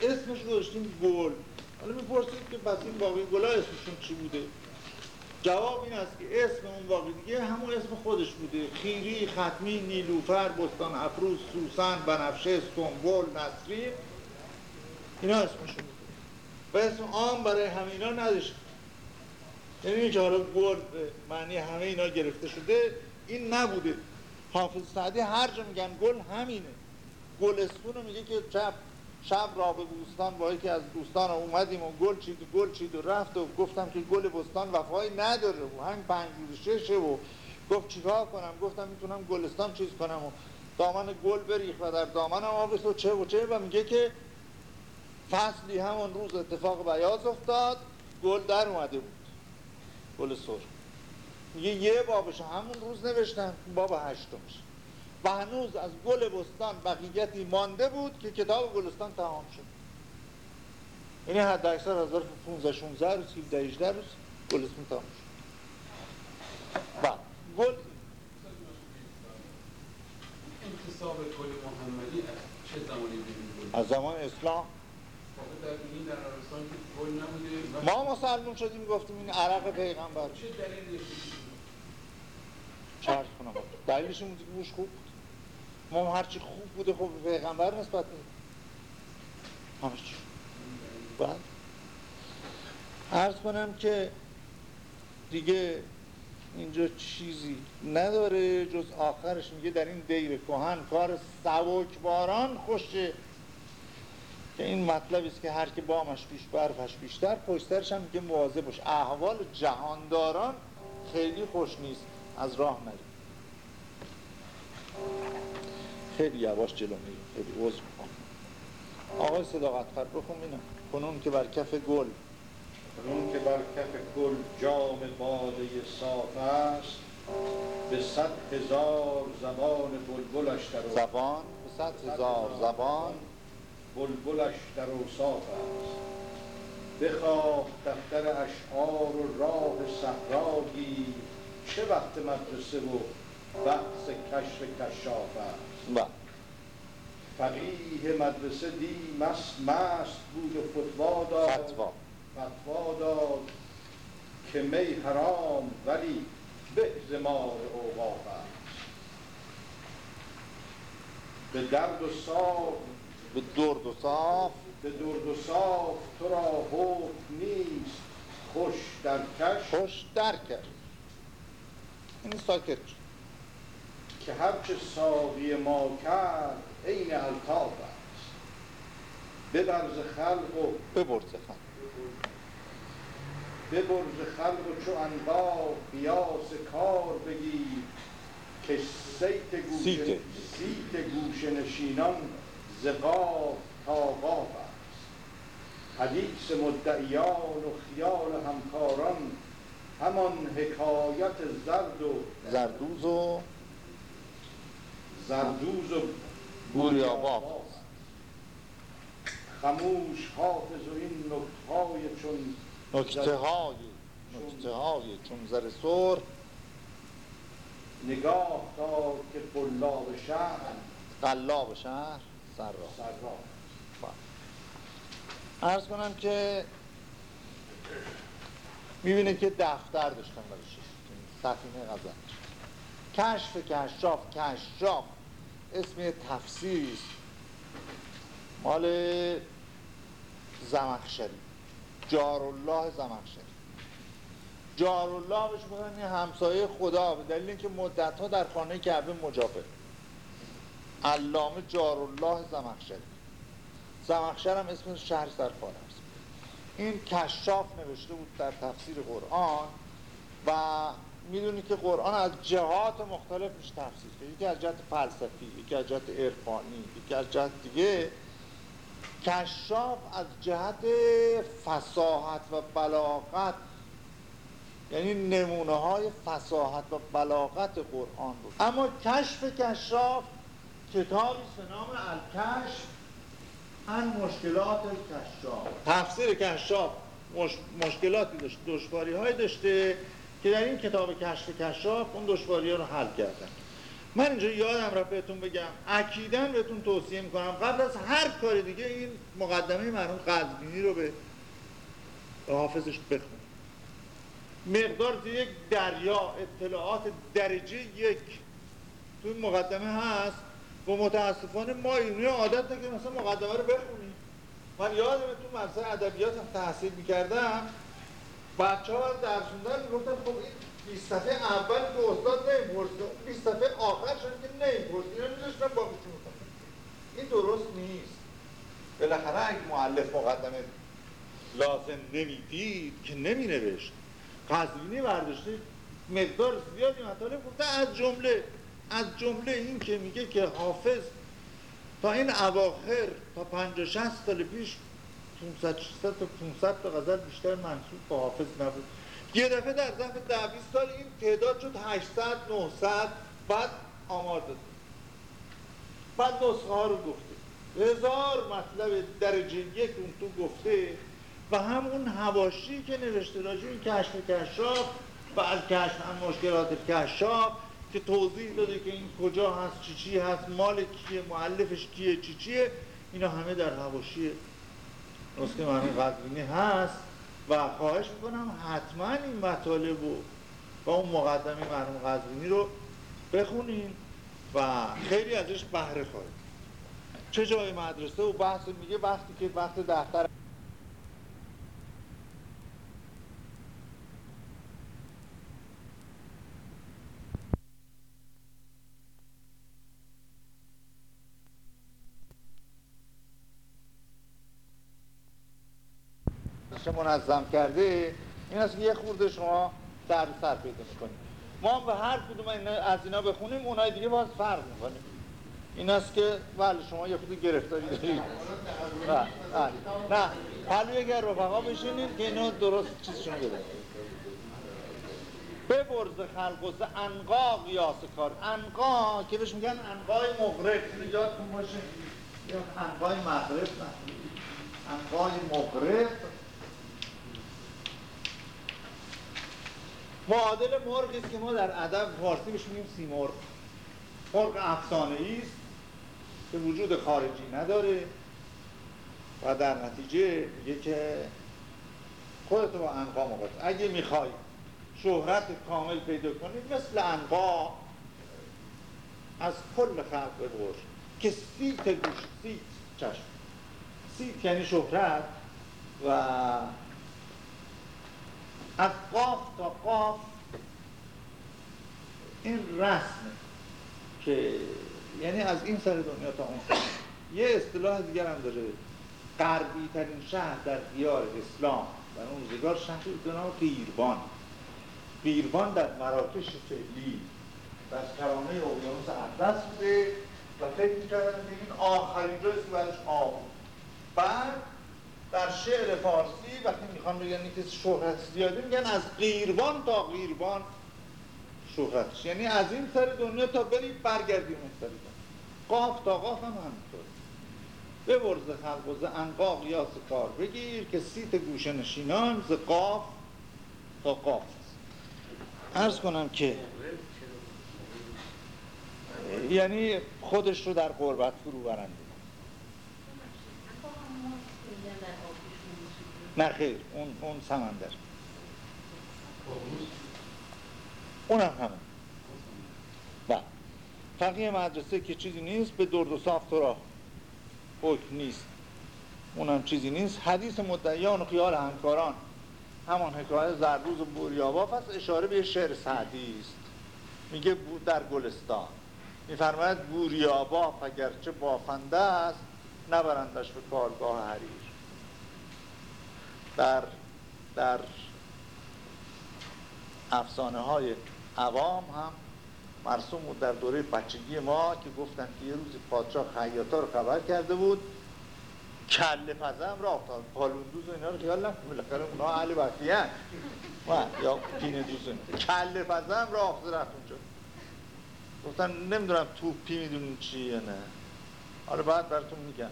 S1: اسمش رو داشتیم گل. حالا می‌پرسید که پس این باقی گلا اسمشون چی بوده؟ جواب این است که اسم اون باقی دیگه همون اسم خودش بوده. خیری، ختمی، نیلوفر، بستان افروز، سوسن، بنفشه، سنبول، نصری. اینا اسمشون بوده. و اسم عام برای همینا نداشت. یعنی اینکه حالا گل معنی همه اینا گرفته شده این نبوده. حافظ سعدی هر جا میگن گل همینه. گلستون رو میگه که چپ شب را به بوستان با یکی از دوستان اومدیم و گل چید و گل چید و رفت و گفتم که گل بستان وفایی نداره و همین پنج ششه و گفت چیکار کنم؟ گفتم می‌تونم گلستان چیز کنم و دامن گل بریخ و در دامن آویست و چه و چه و میگه که فصلی همون روز اتفاق بیاز افتاد گل در اومده بود. گل سر میگه یه بابش همون روز نوشتن باب هشتمش. و هنوز از گل بستان بقیتی مانده بود که کتاب گلستان تمام شد. یعنی حد اکثر از ظرف 15 16 روز 17 18 روز گلستان تمام شد. و بله. گل
S7: انتصاب گل محمدی از چه زمانی
S1: از زمان اسلام.
S7: در
S1: ما مسلمون شدیم گفتیم این عرق پیغمبر.
S7: چه دلیلی
S1: چرس کنم. دلیلش بود که خوب بود. ما هرچی خوب بوده خب پیغمبر نسبت میده همه چی بعد عرض کنم که دیگه اینجا چیزی نداره جز آخرش میگه در این دیر کهن. کار سبکباران خوشه. که این مطلبی است که هر که بامش پیش برفش بیشتر پشترش هم میگه مواظب باش. احوال جهانداران خیلی خوش نیست. از راه نرید خیلی یواش جلو میریم. خیلی عضو آقای صداقت فر بخون اینم کنون که بر کف گل.
S8: کنون که بر کف گل جام باده صاف است. به صد هزار زبان بلبلش در
S1: زبان؟ به صد هزار زبان؟
S8: بلبلش در صاف است. بخواه دفتر اشعار و راه صحرایی چه وقت مدرسه و بحث کشف کشاف است؟
S1: بله.
S8: فقیه مدرسه دی مست مست بود و فتوا داد.
S1: فتوا.
S8: داد که می حرام ولی به زمار اوقاف است. به درد و صاف
S1: به درد و صاف.
S8: به درد و صاف تو را حکم نیست. خوش در کش.
S1: خوش در کرد این ساکت.
S8: که هرچه ساقی ما کرد عین الطاف است. ببر ز خلق و
S1: ببر ز خلق.
S8: ببر ز خلق و چو عنقا قیاس کار بگیر. که صیت گوشه
S1: صیت.
S8: صیت گوشه نشینان ز قاف تا قاف است. حدیث مدعیان و خیال همکاران همان حکایت زرد و
S1: زردوز و
S8: زردوز و
S1: بوریاباف
S8: خموش حافظ و این نکتهای چون
S1: نکته های نکته های چون زر سر.
S8: نگاه دار که قلاب شهر.
S1: قلاب شهر. سر را عرض کنم که می‌بینه که دفتر داشتن برش سفینه غزل. کشف کشاف کشاف. اسم تفسیری است مال زمخشری. جارالله زمخشری. جارالله بهش میگن این همسایه خدا به دلیل اینکه مدت ها در خانه کعبه مجابه علامه جارالله زمخشری. زمخشر هم اسم شهر در فارس این کشاف نوشته بود در تفسیر قرآن و می‌دونی که قرآن از جهات مختلف میشه تفسیر کرد. یکی از جهت فلسفی یکی از جهت عرفانی یکی از جهت دیگه. کشاف از جهت فساحت و بلاغت. یعنی نمونه های فساحت و بلاغت قرآن بود. اما کشف کشاف کتابی به نام الکشف ان مشکلات کشاف. تفسیر کشاف مش... مشکلاتی داشت دشواری های داشته که در این کتاب کشف کشاف اون دشواری ها رو حل کردن. من اینجا یادم رفت بهتون بگم اکیدن بهتون توصیه می‌کنم قبل از هر کار دیگه این مقدمه مرحوم قزوینی رو به حافظش بخون. مقدار یک دریا اطلاعات درجه یک توی مقدمه هست. و متاسفانه ما اینوی عادت که مثلا مقدمه رو بخونیم. من یادم تو مدرسه ادبیات تحصیل می‌کردم. بچه ها درس خوندن می‌گفتن خب این 20 صفحه اول که استاد نمی‌پرسه 20 صفحه آخرش که نمی‌پرسه اینا میذاشتن باقیشون این درست نیست. بالاخره اگه معلف مقدمه لازم نمی‌دید که نمی نوشت قزوینی برداشته مقدار زیادی مطالب گفته از جمله از جمله این که میگه که حافظ تا این اواخر تا 50 60 سال پیش 500 600 تا 500 تا غزل بیشتر منصوب به حافظ نبود. یه دفعه در ظرف 10 سال این تعداد شد 800 900 بعد آمار داد. بعد نسخه ها رو گفته. هزار مطلب درجه یک اون تو گفته و همون هواشی که نوشته راجع این کشف کشاف و از کشف هم مشکلات کشاف که توضیح داده که این کجا هست چی چی هست مال کیه معلفش کیه چی چیه اینا همه در هواشی نسخه مرحوم قدوینی هست. و خواهش می‌کنم حتما این مطالب و با اون مقدمه مرحوم قدوینی رو بخونین و خیلی ازش بهره خواهید چه جای مدرسه و بحث میگه وقتی که وقت دفتر منظم کرده این است که یه خورده شما در سر پیدا می‌کنید ما به هر کدوم از اینا بخونیم اونای دیگه باز فرق می‌کنیم این است که بله شما یه خود گرفتاری دارید. نه نه پلوی اگر رفقا بشینید که اینا درست چیزشون بده خلق و انقا قیاس کار. انقا که بهش میگن انقای مغرب. یادتون باشه. یا انقای مغرب. نه انقای مغرب. معادل مرغ است که ما در ادب فارسی بهش میگیم سیمرغ. مرغ افسانه است که وجود خارجی نداره و در نتیجه میگه که خودتو با عنقا مقایسه اگه می‌خوای شهرت کامل پیدا کنید مثل عنقا از کل خلق ببرش که صیت گوش صیت چشم. صیت یعنی شهرت و از قاف تا قاف این رسمه که یعنی از این سر دنیا تا اون سر. یه اصطلاح دیگر هم داره. غربی ترین شهر در دیار اسلام. در اون روزگار شهری به نام قیربان. قیربان در مراکش فعلی. در کرانه اقیانوس اطلس بوده و فکر می‌کردن که این آخرین جایی که برش آب بعد در شعر فارسی وقتی می‌خوان بگن که شهرت زیاده میگن از قیربان تا قیربان شهرتش یعنی از این سر دنیا تا بری برگردیم اون سر قاف تا قاف هم همینطور. برز خلق و ز انقا قیاس کار بگیر که سیت گوشه نشینان ز قاف تا قاف. ارز کنم که یعنی خودش رو در قربت فرو برنده. نه خیر اون, اون سمندر. اون هم همون. و فقیه مدرسه که چیزی نیست به درد و صاف تو را حکم نیست. اونم چیزی نیست. حدیث مدعیان و خیال همکاران. همان حکایت زردوز و بوریاباف است. اشاره به شعر سعدی است. میگه بود در گلستان. میفرماید بوریاباف اگرچه بافنده است نبرندش به کارگاه حریر در در افسانه های عوام هم مرسوم بود در دوره بچگی ما که گفتن که یه روزی پادشاه خیاطا رو خبر کرده بود کله پزم را افتاد. پالوندوز و اینا رو خیال نکنم بالاخره اونا اهل وقتی و یا پینه دوزه کله پزم راه رفت اونجا. گفتن نمی‌دونم توپی می‌دونین چیه نه. حالا بعد براتون میگم.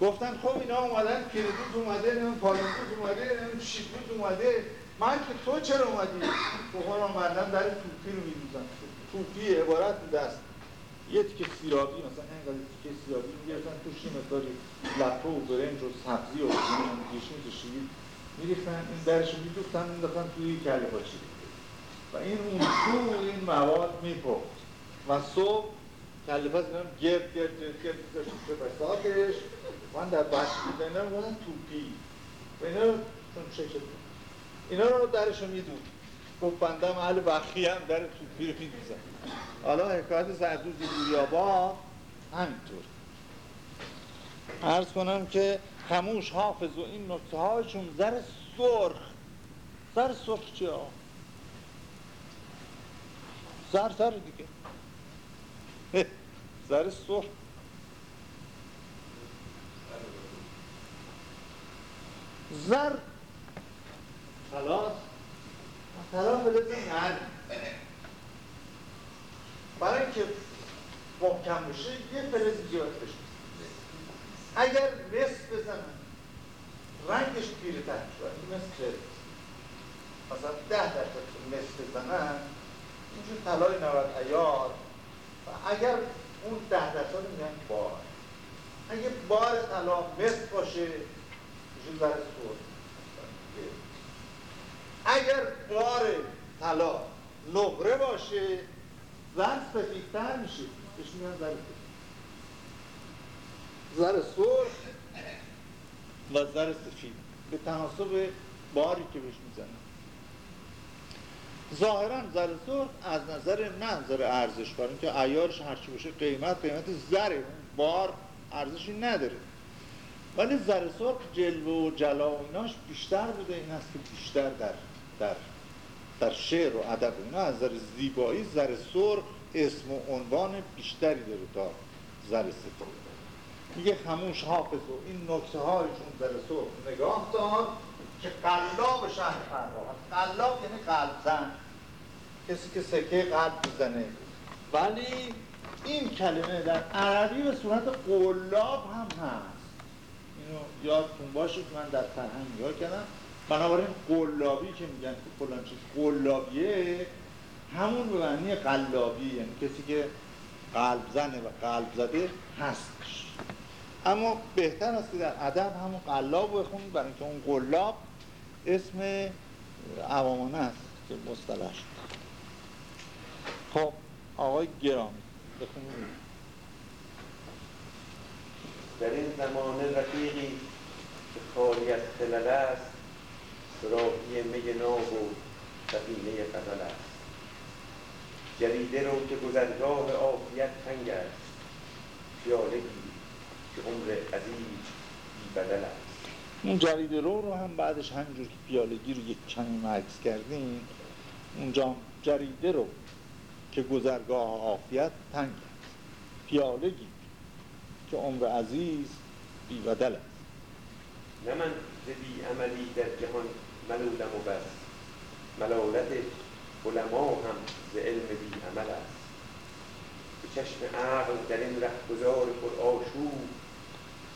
S1: گفتن خب اینا اومدن پیردوز اومده نمیم پالندوز اومده نمیم شیبوز اومده من که تو چرا اومدی؟ بخور آمدن در توپی رو میدوزن توپی عبارت دست یه تیکه سیرابی مثلا اینقدر تیکه سیرابی می‌گرفتن توش یه مقداری لپه و برنج و سبزی و گیشمیز و شیرین میریختن این درش رو میدوختن مینداختن توی کله پاچی و این اون تو این مواد میپخت و صبح کله اینا گرد گرد گرد گرد تو بساتش من در بحث رو بودن توپی. و اینا چون شکل اینا رو درش رو میدود گفت بنده محل بخی هم در توپی رو میدوزن حالا حکایت زردوز گوریابا همینطور. عرض کنم که خموش حافظ و این نکته هاشون زر سرخ. زر سرخ چیه زر زر دیگه. زر سرخ. زر. خلاص. طلا فلز نرم برای اینکه محکم بشه یه فلز زیاد بشه اگر نصف بزنن رنگش پیره تر شد مثل مثلا ده درصد نصف بزنن اینجور طلای 90 ایار و اگر اون ده درصد میگن بار. اگه بار طلا مثل باشه سرخ اگر بار طلا نقره باشه زر سفیدتر میشه. بهش میگن زر زر سرخ و زر سفید. به تناسب باری که بهش می‌زنن. ظاهرا زر سرخ از نظر منظر ارزش برای اینکه ایارش هرچی باشه قیمت قیمت زره بار ارزشی نداره. ولی زر سرخ جلوه و جلا و ایناش بیشتر بوده. این است که بیشتر در در در شعر و ادب اینا. از نظر زیبایی زر سرخ اسم و عنوان بیشتری داره تا زر سفید میگه خموش حافظ و این نکته هایشون زر سرخ نگاه دار که قلاب شهر فرها قلاب یعنی قلب زن. کسی که سکه قلب می‌زنه. ولی این کلمه در عربی به صورت قلاب هم هست. یادتون باشه که من در فرهنگ نگاه کردم. بنابراین قلابی که میگن که فلان چیز قلابیه همون به معنی قلابی یعنی کسی که قلب زنه و قلب زده هستش. اما بهتر است که در ادب همون قلاب بخونید برای اینکه اون قلاب اسم عوامانه است که مصطلح شد. خب آقای گرامی بخونید.
S3: در این زمانه رفیقی خالی از خلل است راهی می ناب و سفینه غزل است. جریده رو که گذرگاه عافیت تنگ است پیاله که عمر عزیز بی بدل است.
S1: اون جریده رو رو هم بعدش همینجور که پیالگی رو یک کمی مکس کردیم اونجا جریده رو که گذرگاه عافیت تنگ است. پیاله گیر که عمر عزیز بی بدل است.
S3: نه من ز بی عملی در جهان ملولم و بس. ملالت علما هم ز علم بی عمل است. به چشم عقل در این رهگذار پر آشوب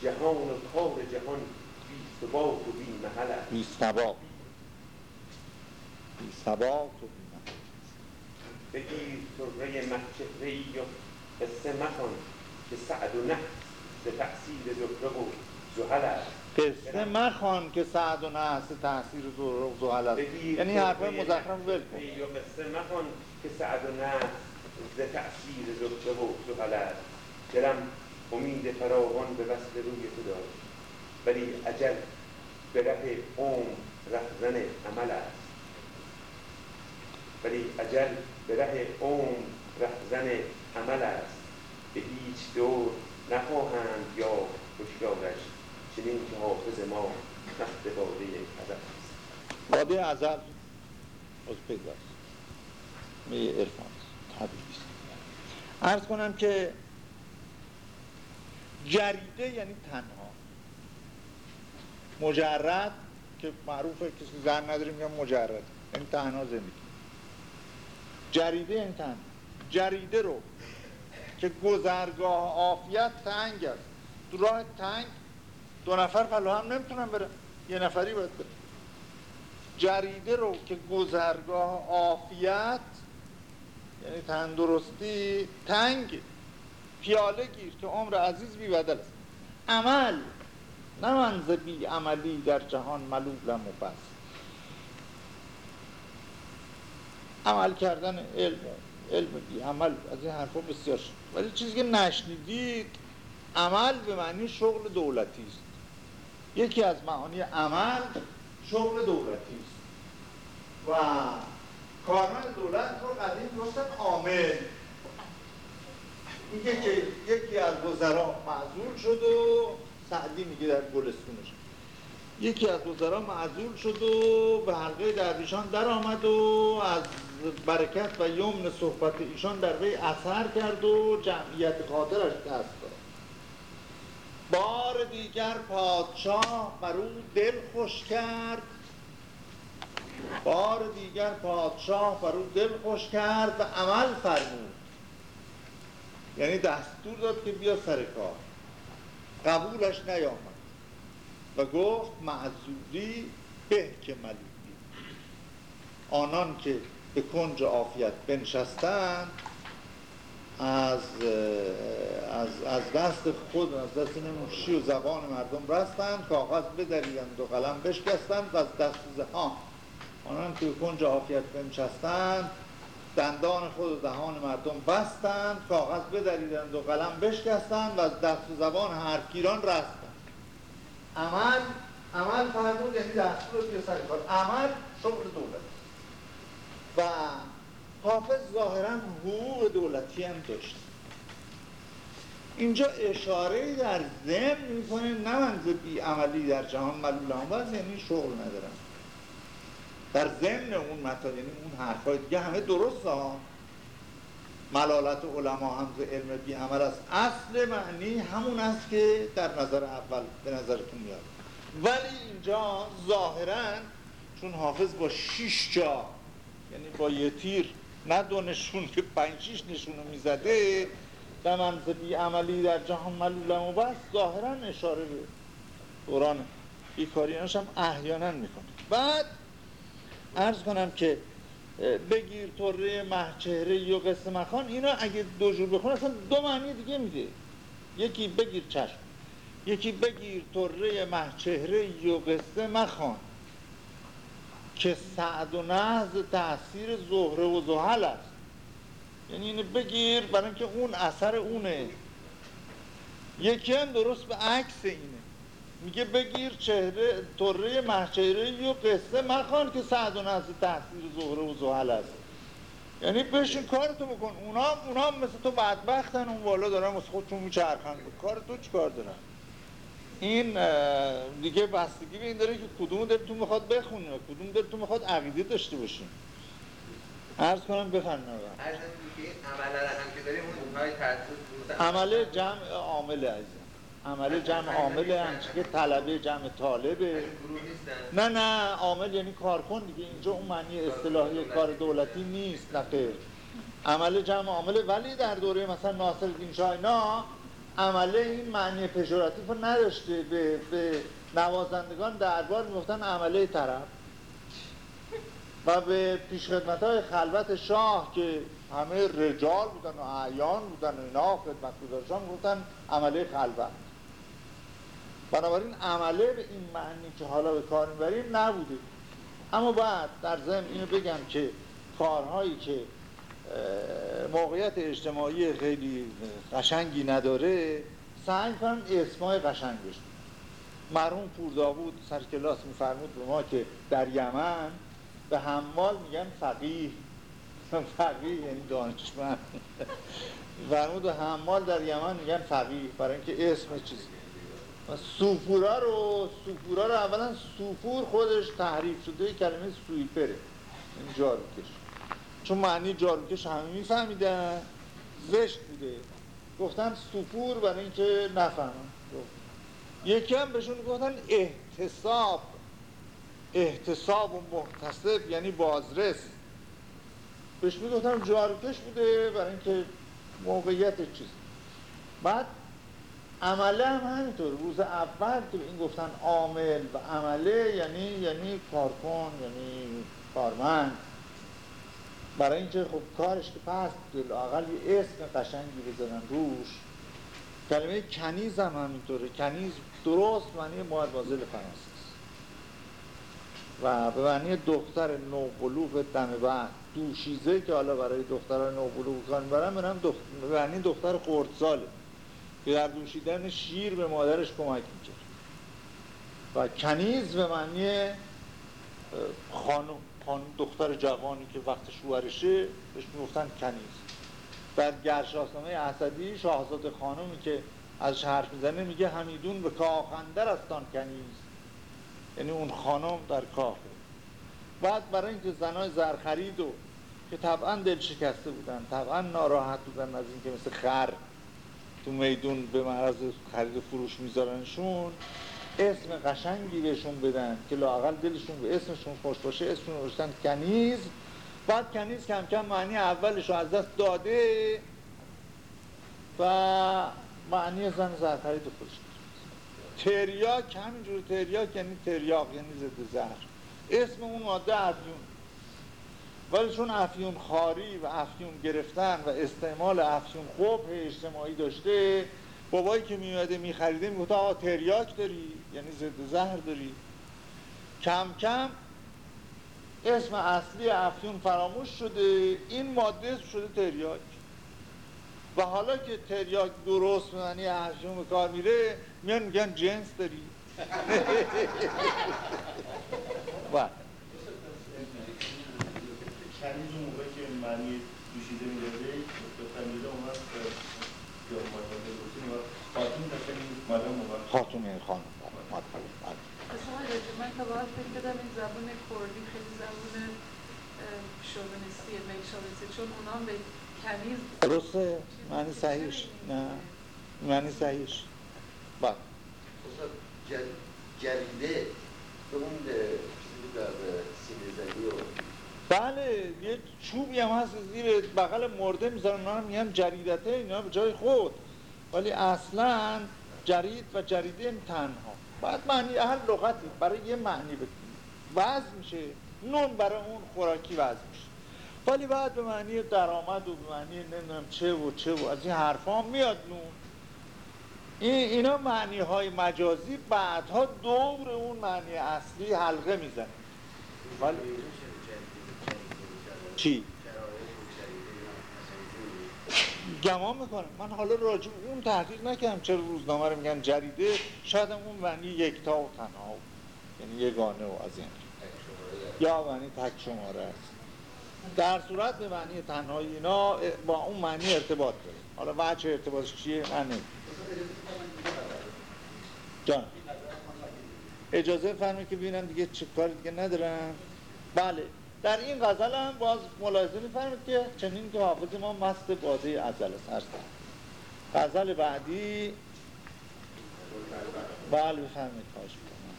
S3: جهان و کار جهان بی ثبات و بی محل است.
S1: بی ثبات. بی ثبات و بی محل.
S3: بگیر طره مهچهره ای و قصه مخوان که سعد و نحس ز تأثیر زهره و زحل است.
S1: قصه مخوان که سعد و نحس تحصیل و زحل است. یعنی حرفای مزخرف ول کن.
S3: و قصه مخوان که سعد و نحس ز تأثیر زهره و زحل است. دلم امید فراوان به وصل روی تو داشت. ولی عجل به ره عمر رهزن عمل است. ولی عجل به ره عمر رهزن عمل است. به هیچ دور نخواهند یا هشیارش چنین که حافظ ما تخت باده است.
S1: باده ازل از پیداست می عرفان طبیعی عرض کنم که جریده یعنی تنها. مجرد که معروفه کسی زن نداره میگن مجرد. این تنها زندگی. جریده این تنها. جریده رو که گذرگاه آفیت تنگ است. تو راه تنگ دو نفر پلو هم نمی‌تونن برن. یه نفری باید بره. جریده رو که گذرگاه آفیت یعنی تندرستی تنگ پیاله گیر که عمر عزیز بی بدل است. عمل نه منز بی عملی در جهان ملولم و بس عمل کردن علم علم بی عمل از این حرفا بسیار شد. ولی چیزی که نشنیدید عمل به معنی شغل دولتی است. یکی از معانی عمل شغل دولتی است. و کارمند دولت رو قدیم گفتن عامل. میگه که یکی از وزرا معذول شد و سعدی میگه در گلستونش. یکی از وزرا معذول شد و به حلقه درویشان در آمد و از برکت و یمن صحبت ایشان در وی اثر کرد و جمعیت خاطرش دست بار دیگر پادشاه بر او دل خوش کرد. بار دیگر پادشاه بر او دل خوش کرد و عمل فرمود. یعنی دستور داد که بیا سر کار. قبولش نیامد و گفت معذوری به که آنان که به کنج عافیت بنشستند از, از, از دست خود از دست نموشی و زبان مردم رستند کاغذ بدریدند و قلم بشکستند و از دست زهان. آنان که به کنج عافیت بنشستند دندان خود و دهان مردم بستند کاغذ بدریدند و قلم بشکستند و از دست و زبان هرکیران رستند عمل عمل فرمود یعنی دستور رو سر کار. عمل شغل دولت. و حافظ ظاهرا حقوق دولتی هم داشت. اینجا اشاره در ذهن می‌کنه نه منز بی عملی در جهان ملول هم یعنی شغل ندارم. در ضمن اون مطالب یعنی اون حرفای دیگه همه درست ها. ملالت علما هم علم بی عمل است. اصل معنی همون است که در نظر اول به نظرتون میاد. ولی اینجا ظاهرا چون حافظ با شیش جا یعنی با یه تیر نه دو نشون که پنج شیش نشون می‌زده به منز بی عملی در جهان ملولم و بس ظاهرا اشاره به دوران بیکاریانش هم احیانا می‌کنه. بعد ارز کنم که بگیر طره محچهره یا قصه مخان اینا اگه دو جور بخون اصلا دو معنی دیگه میده. یکی بگیر چشم یکی بگیر طره محچهره یا قصه مخان. که سعد و نهز تاثیر زهره و زحل است. یعنی اینو بگیر برای اینکه اون اثر اونه. یکی هم درست به عکس اینه. میگه بگیر چهره طره محچهره و قصه مخوان که سعد و نزد تحصیل زهره و زحل است. یعنی بشین کارتو بکن. اونا اونا مثل تو بدبختن اون والا دارن مثل خودشون میچرخن کار تو چی کار دارن؟ این دیگه بستگی به این داره که کدوم تو می‌خواد بخونی و کدوم تو می‌خواد عقیده داشته باشیم عرض کنم بفرمایید.
S3: عرض که عمله هم که داریم اون
S1: عمله جمع عامل عزیز. عمل جمع عامل همچه که طلبه جمع طالبه نه نه عامل یعنی کارکن دیگه. اینجا اون معنی اصطلاحی کار دولتی نیست نه عمل جمع عامله ولی در دوره مثلا ناصر الدین شاه اینا عمله این معنی پژوراتیو رو نداشته. به, به نوازندگان دربار می‌گفتن عمله طرف. و به پیشخدمت های خلوت شاه که همه رجال بودن و اعیان بودن و اینا خدمت گذارشان گفتن عمله خلوت. بنابراین عمله به این معنی که حالا به کار می‌بریم نبوده. اما بعد در ضمن اینو بگم که کارهایی که موقعیت اجتماعی خیلی قشنگی نداره. سعی کنن اسمای قشنگ بشه. مرحوم پورداوود سر کلاس میفرمود به ما که در یمن به حمال میگن فقیه. فقیه یعنی دانشمند. فرمود و حمال در یمن میگن فقیه برای اینکه اسم چیزی. سوفورا رو سوفورا رو اولا سوفور خودش تحریف شده کلمه سویپره. این جاروکش چون معنی جاروکش همه میفهمیدن زشت بوده. گفتن سوفور برای اینکه نفهمن. یکی هم بهشون گفتن احتساب. احتساب و محتسب یعنی بازرس. بهش می‌گفتم جارکش بوده برای اینکه موقعیت چیز. بعد عمله هم همینطور. روز اول که این گفتن عامل و عمله یعنی یعنی کارکن یعنی کارمند. برای اینکه خب کارش که پس لاقل یه اسم قشنگی بزنن روش. کلمه کنیز هم همینطوره. کنیز درست معنی مادوازل فرانسه و به معنی دختر نوبلوغ دم بعد. دوشیزه که حالا برای دختران نوبلوغ کار می‌برن برم دختر به معنی دختر خردساله که در دوشیدن شیر به مادرش کمک می‌کرد. و کنیز به معنی خانم. خانم دختر جوانی که وقت شوهرشه بهش می‌گفتن کنیز. در گرشاسنامه اسدی شاهزاده خانمی که از حرف می‌زنه میگه همیدون به کاخندر استان کنیز. یعنی اون خانم در کاخه بعد برای اینکه زنای زرخرید و که طبعا دل شکسته بودن طبعا ناراحت بودن از اینکه مثل خر تو میدون به معرض خرید و فروش میذارنشون اسم قشنگی بهشون بدن که لاقل دلشون به اسمشون خوش باشه اسمشون نوشتن کنیز. بعد کنیز کم کم معنی اولش رو از دست داده و معنی زن زرخرید خودش تریاک همینجور تریاک یعنی تریاق یعنی ضد زهر. اسم اون ماده افیون. ولی چون افیون خاری و افیون گرفتن و استعمال افیون خوب اجتماعی داشته بابایی که میومده میخریده می‌گفت آقا تریاک داری یعنی ضد زهر داری. کم کم اسم اصلی افیون فراموش شده این ماده شده تریاک. و حالا که تریاک درست معنی افیون به کار میره میان میگن جنس داری و
S9: کنیز اون موقع که معنی دوشیده می‌داده گفتم میده اومد یا مادر گفتیم خاتون داشتن این
S1: خاتون خانم
S2: سوال من تا باید فکر بدم این زبون کردی خیلی زبون شوونیستیه میل چون اونا به کنیز
S1: درسته. معنی صحیحش. نه. معنی صحیحش. بله.
S4: جریده به اون چیزی که در سینه زنی و
S1: بله یه چوبی هم هست زیر بغل مرده می‌ذارن اونا رو میگن جریدته اینا به جای خود. ولی اصلا جرید و جریده تنها. بعد معنی هر لغتی برای یه معنی بکنی وزن میشه نون برای اون خوراکی وزن میشه. ولی بعد به معنی درآمد و به معنی نمی‌دونم چه و چه و از این حرفا میاد نون. این اینا معنی های مجازی بعدها دور اون معنی اصلی حلقه می‌زنه. ولی چی؟ گمان می‌کنم. من حالا راجع اون تحقیق نکردم چرا روزنامه رو میگن جریده. شاید اون معنی یکتا و تنها یعنی یگانه و از این. یا معنی تک شماره است. در صورت به معنی تنهایی اینا با اون معنی ارتباط داره. حالا وجه ارتباطش چیه؟ من. جان. اجازه فرمی که ببینم دیگه چه کار دیگه ندارم. بله. در این غزل هم باز ملاحظه میفرمید که چنین که حافظ ما مست باده ازل است. غزل بعدی بله بفرمید خواهش می‌کنم.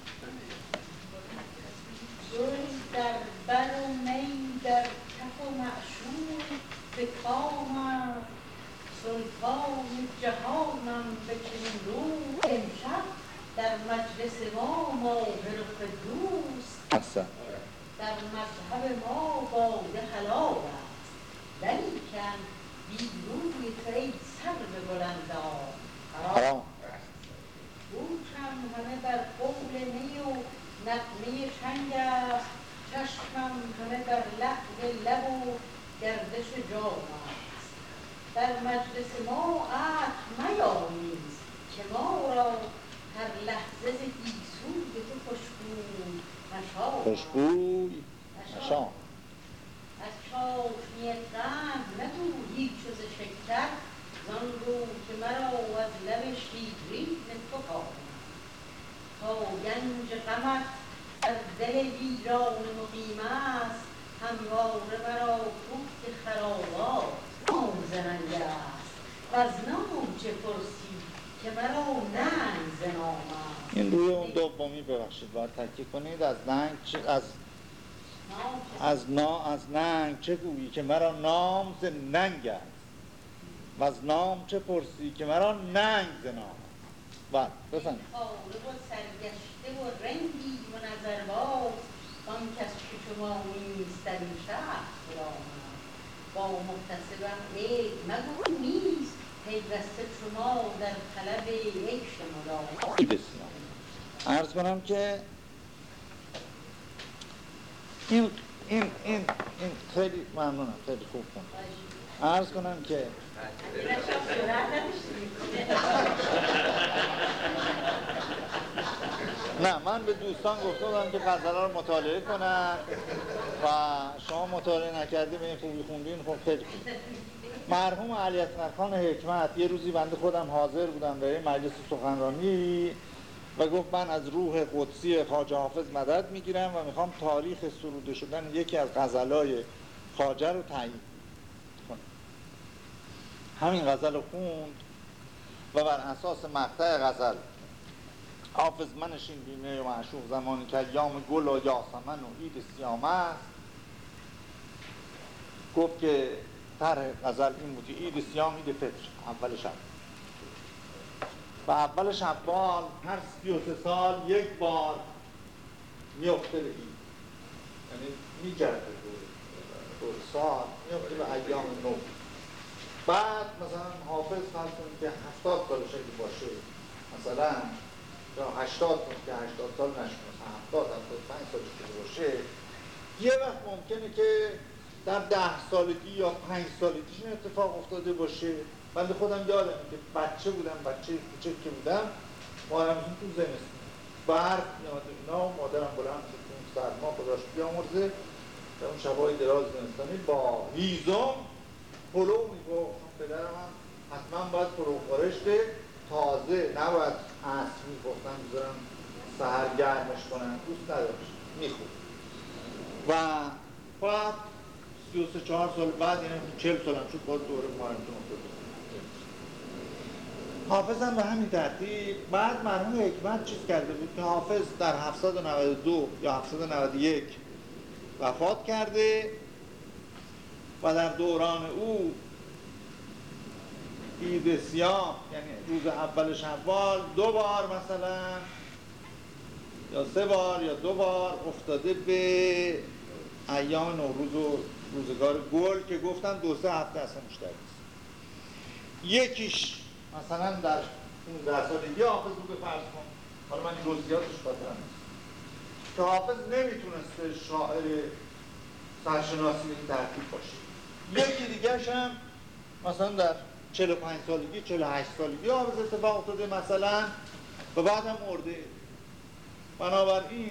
S10: در بر و می در کف و معشوق به کامم سلطان جهانم به چنین رو امشب در مجلس ما ماهر و دوست.
S1: احسن
S10: در مذهب ما باده حلال است. ولیکن بیروی تو ای سرو بلندان حرام
S1: حرام
S10: گوشم همه بر قول نی و نقمه چنگ است. چشمم همه بر لحظ لب و گردش جام است. در مجلس ما عهد میامیز که ما را هر لحظه ز گیسوی تو خوشبوی مشام است.
S1: خوشبوی نشان
S10: از چاشنی قند نتو هیچ ز شکر رو که مرا از لب شیرین تو کامم تا گنج غمت از دل ویران مقیم است همواره مرا کوفت خرابات نام زننده است. و از نام چه پرسی که مرا ننگ ز نام است؟
S1: این روی اون دومی ببخشید باید تکیه کنید. از ننگ از از نا از ننگ چه گویی که مرا نام ز ننگ است؟ و از نام چه پرسی که مرا ننگ ز نام بله بسن
S10: و سرگشته و رنگی و نظرباز آن کس که شما نیست در این شهر با محتسبم عیب مگو نیست پیوسته شما در طلب یک شما
S1: بسیار. عرض کنم که این این این این خیلی ممنونم خیلی خوب کن عرض کنم که نه من به دوستان گفته بودم که غزل رو مطالعه کنن و شما مطالعه نکردی به این خوبی خوندین خب خیلی خوب. مرحوم علی اصغر خان حکمت یه روزی بنده خودم حاضر بودم در مجلس سخنرانی و گفت من از روح قدسی خواجه حافظ مدد می‌گیرم و می‌خوام تاریخ سروده شدن یکی از غزلای خواجه رو تعیین کنم. همین غزل خوند و بر اساس مقطع غزل حافظ منشین بیمه و معشوق زمانی که یام گل و یاسمن و عید سیام است گفت که طرح غزل این بود عید سیام عید فطر اول شب. و اول شبال هر سی و سه سال یک بار میفته به این. یعنی میگرده دور سال میفته به ایام نو. بعد مثلا حافظ فرض کنید که هفتاد سال شکل باشه. مثلا یا هشتاد که هشتاد سال نشون مثلا هفتاد هفتاد پنج سال شده باشه. یه وقت ممکنه که در ده سالگی یا پنج سالگی اتفاق افتاده باشه. من خودم یادم که بچه بودم بچه کوچک که بودم. ما هم تو زمستون. برد میاد اینا و مادرم بلند اون سرما خداش بیامرزه. در اون شبای دراز زمستانی با هیزم پلو می‌گفت پدرم هم حتما باید پلو خورشت تازه نباید عصر می‌گفتن بذارم سهر گرمش کنن دوست نداشت. میخود و بعد سی و سه چهار سال بعد یعنی چل سال هم شد باز دوره مهارتون حافظ هم به همین ترتیب. بعد مرحوم حکمت چیز کرده بود که حافظ در 792 یا 791 وفات کرده و در دوران او عید سیاه یعنی روز اول شوال دو بار مثلا یا سه بار یا دو بار افتاده به ایام نوروز و روزگار گل که گفتم دو سه هفته اصلا مشترک یکیش مثلا در 15 سالگی حافظ رو فرض کن. حالا من جزئیاتش خاطرم که حافظ نمی‌تونسته شاعر سرشناسی به ترتیب باشه. یکی دیگرش هم مثلا در 45 سالگی 48 سالگی حافظ اتفاق افتاده مثلا و بعد هم مرده. بنابراین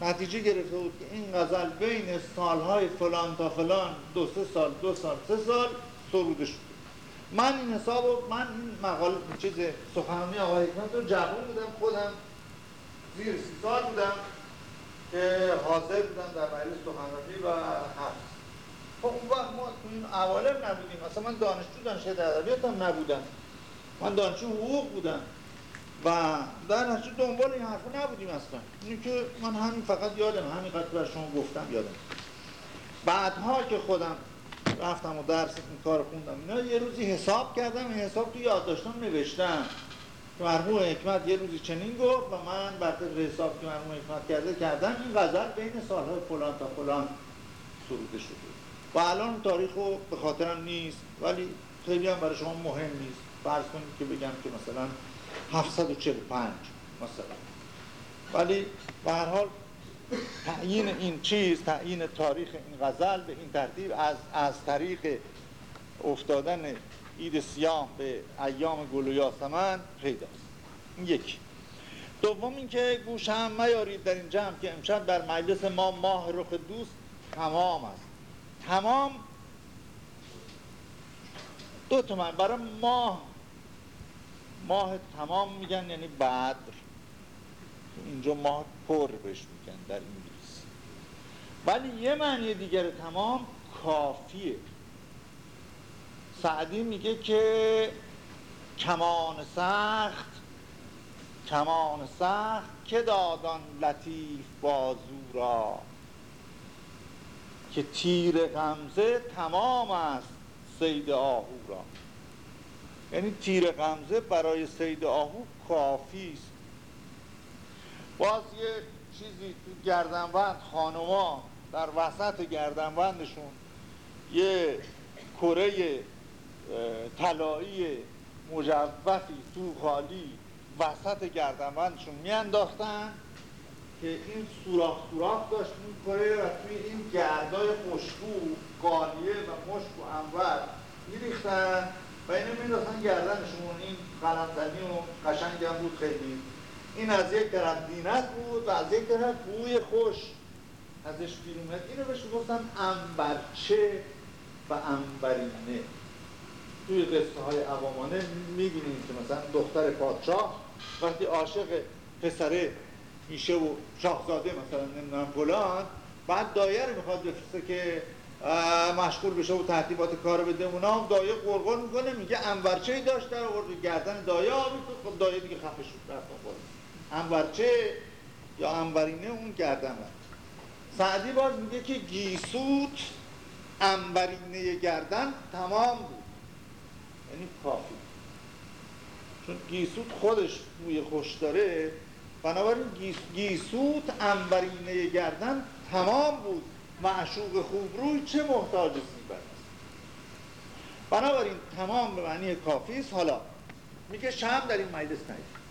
S1: نتیجه گرفته بود که این غزل بین سالهای فلان تا فلان دو سه سال دو سال سه سال سروده شد من این حساب من این مقال چیز سخنرانی آقای حکمت رو جوان بودم خودم زیر سی سال بودم که حاضر بودم در مجلس سخنرانی و حفظ. خب اون وقت ما تو این عوالم نبودیم. اصلا من دانشجو دانشگاه ادبیات هم نبودم. من دانشجو حقوق بودم. و در نتیجه دنبال این نبودیم اصلا. اینی که من همین فقط یادم همین قدر بر شما گفتم یادم. بعدها که خودم رفتم و درس این کار خوندم. اینا یه روزی حساب کردم این حساب تو یادداشتم نوشتم مرحوم حکمت یه روزی چنین گفت و من بعد حساب که مرحوم حکمت کرده کردم این غزل بین سالهای فلان تا فلان سروده شده. و الان تاریخ رو به خاطرم نیست ولی خیلی هم برای شما مهم نیست. فرض کنید که بگم که مثلا 745 مثلا. ولی به هر حال تعیین این چیز تعیین تاریخ این غزل به این ترتیب از, از طریق افتادن عید سیاه به ایام گل و یاسمن پیداست. یکی. دوم اینکه گوش هم میارید در این جمع که امشب در مجلس ما ماه رخ دوست تمام است. تمام دو تا من برای ماه ماه تمام میگن یعنی بدر اینجا ماه پر میگن. در انگلیسی ولی یه معنی دیگر تمام کافیه. سعدی میگه که کمان سخت کمان سخت که دادان لطیف بازو را. که تیر غمزه تمام است سید آهو را. یعنی تیر غمزه برای سید آهو کافی است. باز یه چیزی گردنبند خانوما در وسط گردنبندشون یه کره طلایی مجوفی تو خالی وسط گردنبندشون میانداختن که این سوراخ سوراخ داشت این کره و توی این گردای خوشبو قالیه و مشک و انور میریختن و اینو مینداختن گردنشون. این قلمزنی و قشنگ هم بود خیلی. این از یک طرف دینت بود و از یک طرف بوی خوش. ازش میاد اینو بهش گفتن انبرچه و انبرینه. توی قصه های عوامانه می‌بینیم که مثلا دختر پادشاه وقتی عاشق پسره میشه و شاهزاده مثلا نمی‌دونم فلان بعد دایه رو می‌خواد بفرسته که مشغول بشه و تحتیبات کار بده. اونا دایه قرقر می‌کنه میگه انورچه داشت در آورد. گردن دایه آبی خب دایه دیگه خفه شد رفت انورچه یا انورینه اون گردن سعدی باز میگه که گیسوت انبرینه گردن تمام بود. یعنی کافی. چون گیسوت خودش بوی خوش داره بنابراین گیس، گیسوت انبرینه گردن تمام بود. معشوق خوب روی چه محتاج زیبر است بنابراین تمام به معنی کافی است. حالا میگه شم در این مجلس نید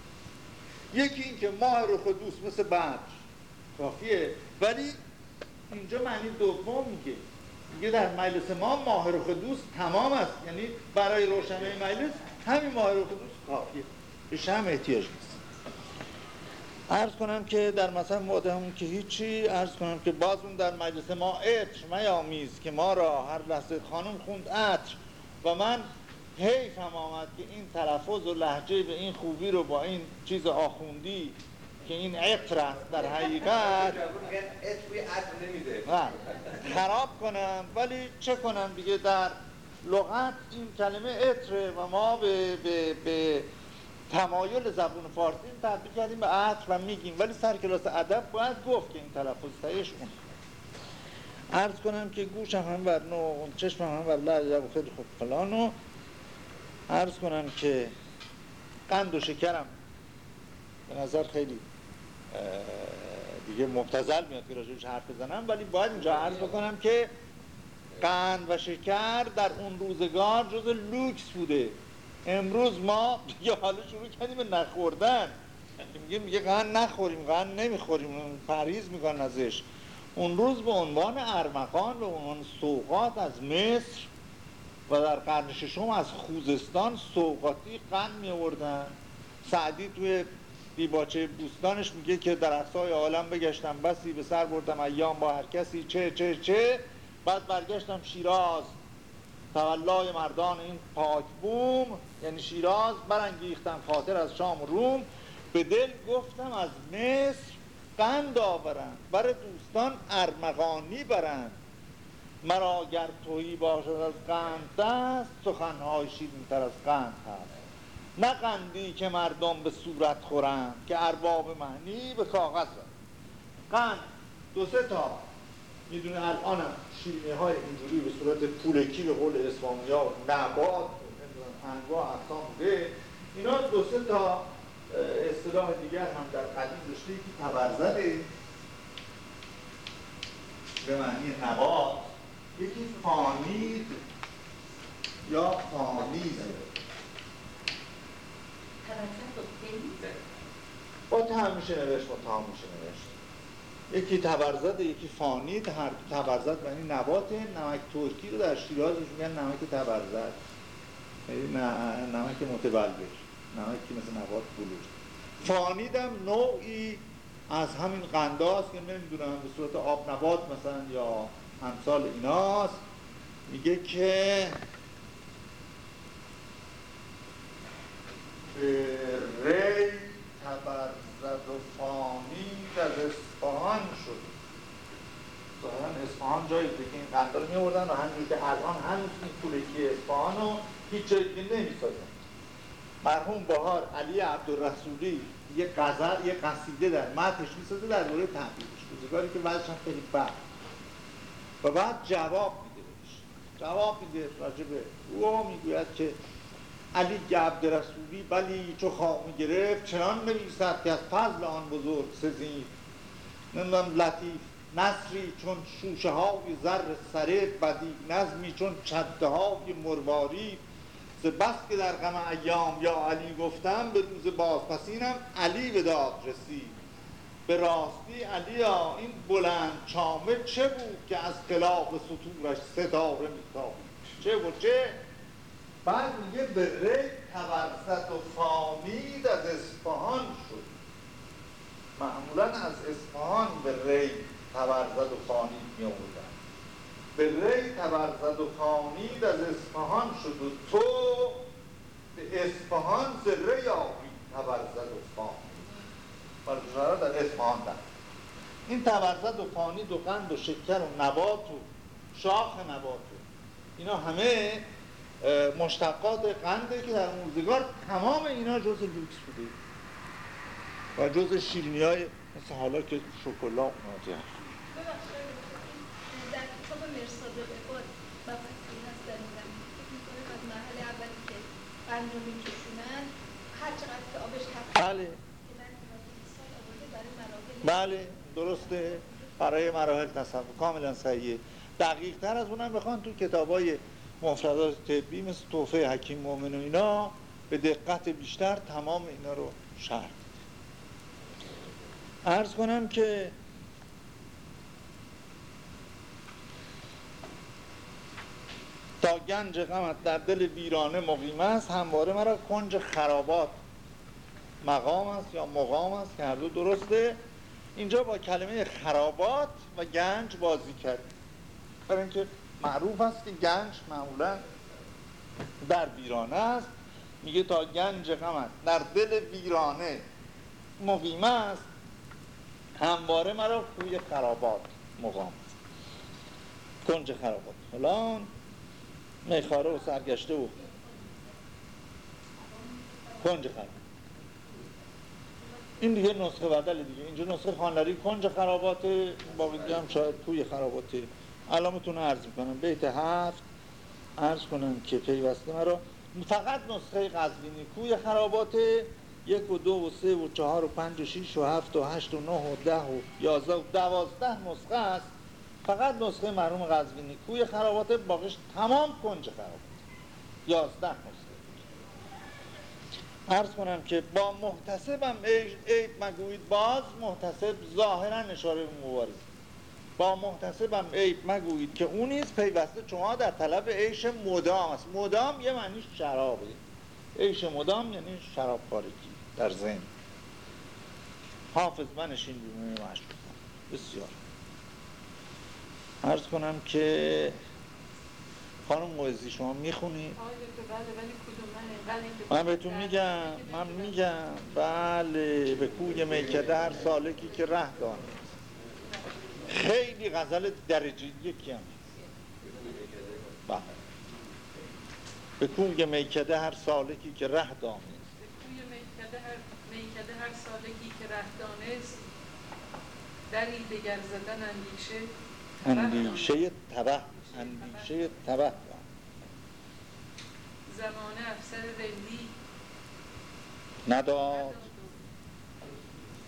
S1: یکی این که ماه رخ دوست مثل بعد کافیه ولی اینجا معنی دوم میگه. میگه در مجلس ما ماه رخ دوست تمام است. یعنی برای روشنه مجلس همین ماه رخ دوست کافیه. به هم احتیاج نیست. عرض کنم که در مثلا همون که هیچی عرض کنم که باز اون در مجلس ما عطر میامیز که ما را هر لحظه خانم خوند عطر. و من حیف هم آمد که این تلفظ و لحجه به این خوبی رو با این چیز آخوندی که این عطر است در حقیقت خراب کنم ولی چه کنم دیگه در لغت این کلمه عطره و ما به, به, به تمایل زبون فارسی تبدیل کردیم به عطر و میگیم. ولی سر کلاس ادب باید گفت که این تلفظ تایش اون عرض کنم که گوشم هم بر نو چشمم هم بر لعجب خیلی خوب فلانو. عرض کنم که قند و شکرم به نظر خیلی دیگه مبتزل میاد که راجبش حرف بزنم ولی باید اینجا عرض بکنم که قند و شکر در اون روزگار جز لوکس بوده. امروز ما دیگه حالا شروع کردیم به نخوردن. میگه میگه قند نخوریم قند نمی‌خوریم پریز می‌کنن ازش. اون روز به عنوان ارمغان به عنوان سوقات از مصر و در قرن ششم از خوزستان سوقاتی قند می آوردن سعدی توی دیباچه بوستانش میگه که در اقصای عالم بگشتم بسی به سر بردم ایام با هر کسی چه چه چه. بعد برگشتم شیراز. تولای مردان این پاک بوم یعنی شیراز برانگیختم خاطر از شام و روم. به دل گفتم از مصر قند آورند برای دوستان ارمغانی برند مرا گر تویی باشد از قند دست سخنهای تر از قند هست. نه قندی که مردم به صورت خورند که ارباب معنی به کاغذ قند دو سه تا می‌دونه الانم شیرینی های اینجوری به صورت پولکی به قول اسلامی ها نبات انواع اقسام بوده اینا دو سه تا اصطلاح دیگر هم در قدیم داشته که تبرزده به معنی نبات. یکی فانید یا فانیزه. با تا میشه نوشت با تا میشه نوشت. یکی تبرزد یکی فانید هر تبرزد یعنی نبات نمک ترکی رو در شیراز میگن نمک تبرزد یعنی نمک متبلبر نمکی مثل نبات بلور فانیدم نوعی از همین قنداست که نمی‌دونم به صورت آب نبات مثلا یا همسال ایناست. میگه که ری تبرزد و فانی از اصفهان شد. ظاهرا اصفهان جایی که این قنده رو میوردن و همینجور که الان هنوز این پولکی اصفهان رو هیچ جایی که نمی‌سازن. مرحوم بهار علی عبدالرسولی یه غزل یه قصیده در متنش می‌سازه در دوره تحقیقش. روزگاری که وضعش خیلی بد و بعد جواب میده جواب میده راجع به او می‌گوید که علی عبدالرسولی بلی چو خواهی گرفت چنان نویسد که از فضل آن بزرگ سزید. نمی‌دونم لطیف نصری چون شوشه های زر سره بدی نظمی چون چده های مرواری. بس که در غم ایام یا علی گفتم به روز بازپسینم علی به داد رسید. به راستی علی این بلند چامه چه بود که از خلاف سطورش ستاره میتابید؟ چه و چه؟ بعد میگه به ری تبرزد و فامید از اصفهان شد. معمولا از اصفهان به ری تبرزد و فانید می به ری تبرزد و فانید از اصفهان شد و تو به اصفهان ز ری آبی تبرزد و فانید در اصفهان در این تبرزد و فانید و قند و شکر و نبات و شاخ نبات و اینا همه مشتقات قنده که در موزگار تمام اینا جز لوکس بوده. و جز شیرینی های مثل حالا که شکلا اومده
S11: در کتاب مرساد بخور و فصلی هست در میدم فکر می‌کنه از محل اولی که قند رو میکشونن هر چقدر که آبش کف
S1: بله. بله درسته. برای مراحل تصور کاملا صحیحه. دقیق تر از اونم بخوان تو کتاب های مفردات طبی مثل توفه حکیم مومن و اینا به دقت بیشتر تمام اینا رو شرح ارز کنم که تا گنج غمت در دل ویرانه مقیم است همواره مرا کنج خرابات مقام است یا مقام است که هر دو درسته. اینجا با کلمه خرابات و گنج بازی کرد برای اینکه معروف است که گنج معمولا در ویرانه است. میگه تا گنج غمت در دل ویرانه مقیم است. همواره مرا کوی خرابات مقام کنج خرابات. فلان. میخاره و سرگشته و کنج خرابات. این دیگه نسخه بدل دیگه. اینجا نسخه خانلری کنج خرابات باقی دیگه هم شاید توی خراباته علامتون عرض می‌کنم. بیت هفت. عرض کنم که پیوسته مرا. فقط نسخه قزوینی کوی خرابات یک و دو و سه و چهار و پنج و شیش و هفت و هشت و نه و ده و یازده و دوازده نسخه است. فقط نسخه مرحوم قزوینی کوی خرابات باقیش تمام کنج خرابات. یازده عرض کنم که با محتسبم عیب مگوید باز محتسب ظاهرا اشاره به مبارزه با محتسبم عیب مگویید که اون نیز پیوسته شما در طلب عیش مدام است. مدام یه معنیش شرابه. عیش مدام یعنی شراب خارجی در ذهن. حافظ منشین بیمه مشروع بسیار. عرض کنم که خانم موزی شما می‌خونی؟ من بهتون میگم من میگم بله به کوی میکده هر سالکی که ره دانه خیلی غزل درجه یکی هم. بله. به کوی میکده هر سالکی که ره
S2: هر, میکده هر سالکی که ره دانست دری دگر زدن اندیشه.
S1: اندیشه تبه اندیشه تبه
S2: زمانه افسر رندی
S1: نداد.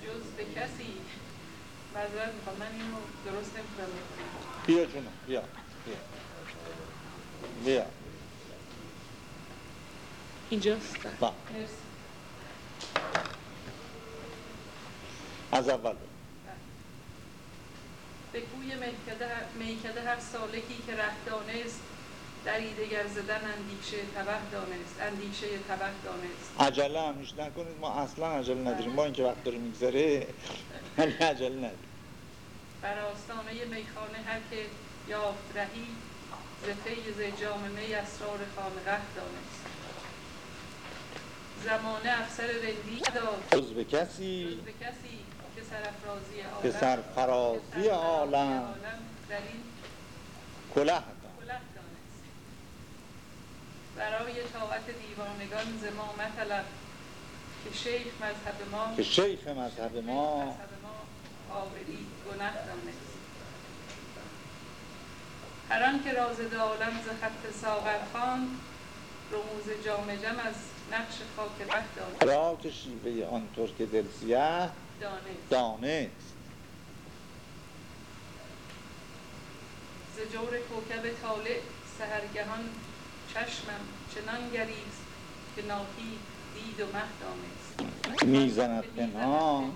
S2: جز به کسی. معذرت می‌خوام من اینو درست نمی‌تونم
S1: بیا جونم بیا بیا. بیا.
S2: اینجاست.
S1: با.
S2: مرسی.
S1: از اول.
S2: به کوی میکده هر, میکده هر سالکی که ره دانست دری دگر زدن اندیشه تبه دانست. اندیشه تبه دانست.
S1: عجله همیش نکنید ما اصلا عجله نداریم. با اینکه وقت داره میگذره ولی عجله نداریم.
S2: بر آستانه میخانه هر که یافت رهی ز فیض جام می اسرار خانقه دانست. زمانه افسر رندی داد
S1: جز به کسی.
S2: جز به کسی که سرافرازی عالم.
S1: که سرفرازی عالم
S2: در این
S1: کله.
S2: برای طاعت دیوانگان ز ما مطلب که شیخ مذهب ما
S1: که شیخ مذهب ما
S2: مذهب ما آوری گنه دانست. هر آن که راز عالم ز خط ساغر خواند رموز جام جم از نقش خاک ره دانست.
S1: را که شیوه آن ترک دل سیه
S2: دانست.
S1: دانست.
S2: ز جور کوکب طالع سهرگهان چشمم چنان گریست که ناهید دید و مه دانست
S1: می‌زند پنهان.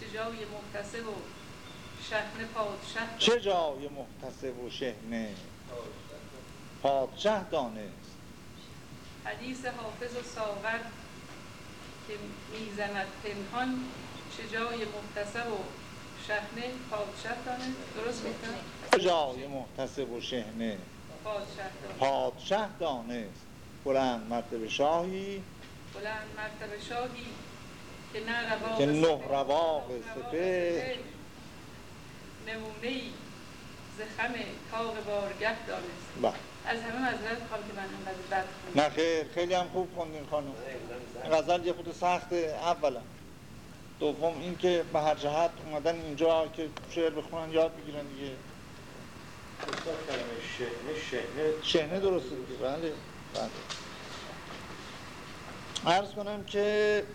S2: چه جای محتسب و شهن پادشه.
S1: چه جای محتسب و شهنه پادشه دانست.
S2: حدیث حافظ و ساغر که می‌زند پنهان چه جای محتسب و شهنه پادشه دانست. درست می‌کنم؟
S1: چه جای محتسب و شهنه
S2: پادشه دانست
S1: بلند مرتبه شاهی.
S2: بلند مرتبه شاهی که نه رواق سپهر، نمونه ای ز خم تاق بارگه دانست.
S1: بله.
S2: از همه مذرت می‌خوام که من اینقدر بد خوندم
S1: نه خیر خیلی هم خوب خوندین خانم. غزل یه خود سخت اولا. دوم این که به هر جهت اومدن اینجا که شعر بخونن یاد بگیرن دیگه.
S8: شهنه شهنه
S1: شهنه دیگه بله بله. عرض کنم که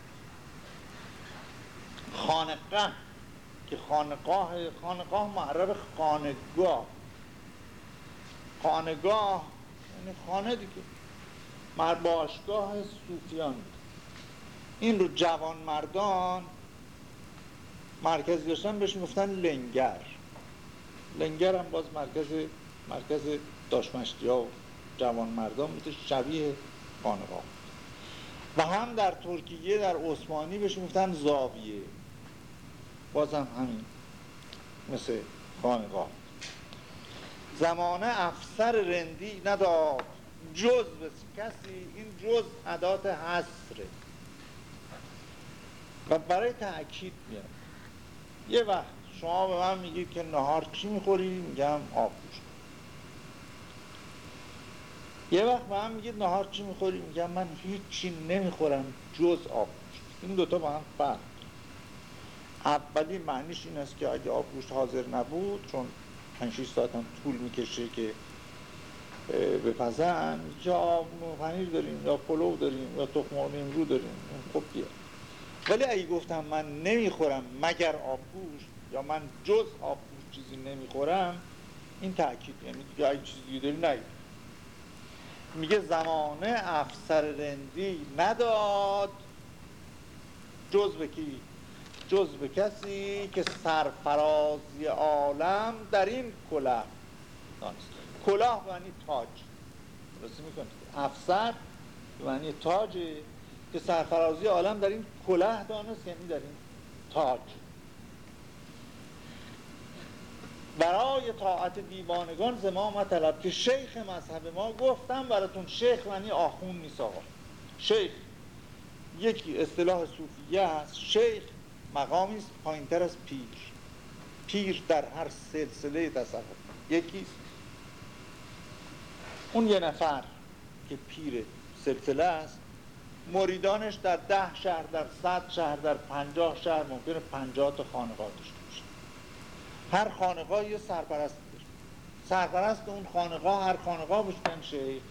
S1: خانقه که خانقاه خانقاه معرب خانگاه. خانگاه یعنی خانه دیگه. مر باشگاه صوفیان. این رو جوان مردان مرکز داشتن بهش می‌گفتن لنگر. لنگر هم باز مرکز مرکز داشمشتی ها و جوان مردان بوده شبیه خانقاه و هم در ترکیه در عثمانی بهش می‌گفتن زاویه. باز هم همین مثل خانقاه زمانه افسر رندی نداد. جز به کسی این جز عدات حسره و برای تأکید میاد یه وقت شما به من میگید که نهار چی می‌خوری؟ میگم آب گوشت یه وقت به من میگید نهار چی می‌خوری؟ میگم من هیچی نمی‌خورم جز آب گوشت این دوتا با هم فرق اولی معنیش این است که اگه آب گوشت حاضر نبود چون 5 6 ساعت هم طول می‌کشه که بپزن یا پنیر داریم یا پلو داریم یا تخم مرغ نیمرو داریم خب بیا. ولی اگه گفتم من نمی‌خورم مگر آبگوشت یا من جز آبگوشت چیزی نمی‌خورم این تأکید یعنی دیگه اگه چیزی داری نگی میگه زمانه افسر رندی نداد. جز به کی؟ جز به کسی که سرفرازی عالم در این کلاه کلاه به معنی تاج. درسته می‌کنید افسر به معنی تاجه که سرفرازی عالم در این کلاه دانست یعنی در این تاج. برای طاعت دیوانگان زما مطلب که شیخ مذهب ما گفتم براتون شیخ معنی آخون نیست آقا. شیخ یکی اصطلاح صوفیه هست شیخ مقامی است پایینتر از پیر. پیر در هر سلسله تصوف. یکیست اون یه نفر که پیر سلسله است مریدانش در ده شهر در صد شهر در پنجاه شهر ممکنه پنجاه تا خانقاه داشته هر خانقاه یه سرپرست سرپرست اون خانقاه هر خانقاه بشکن شیخ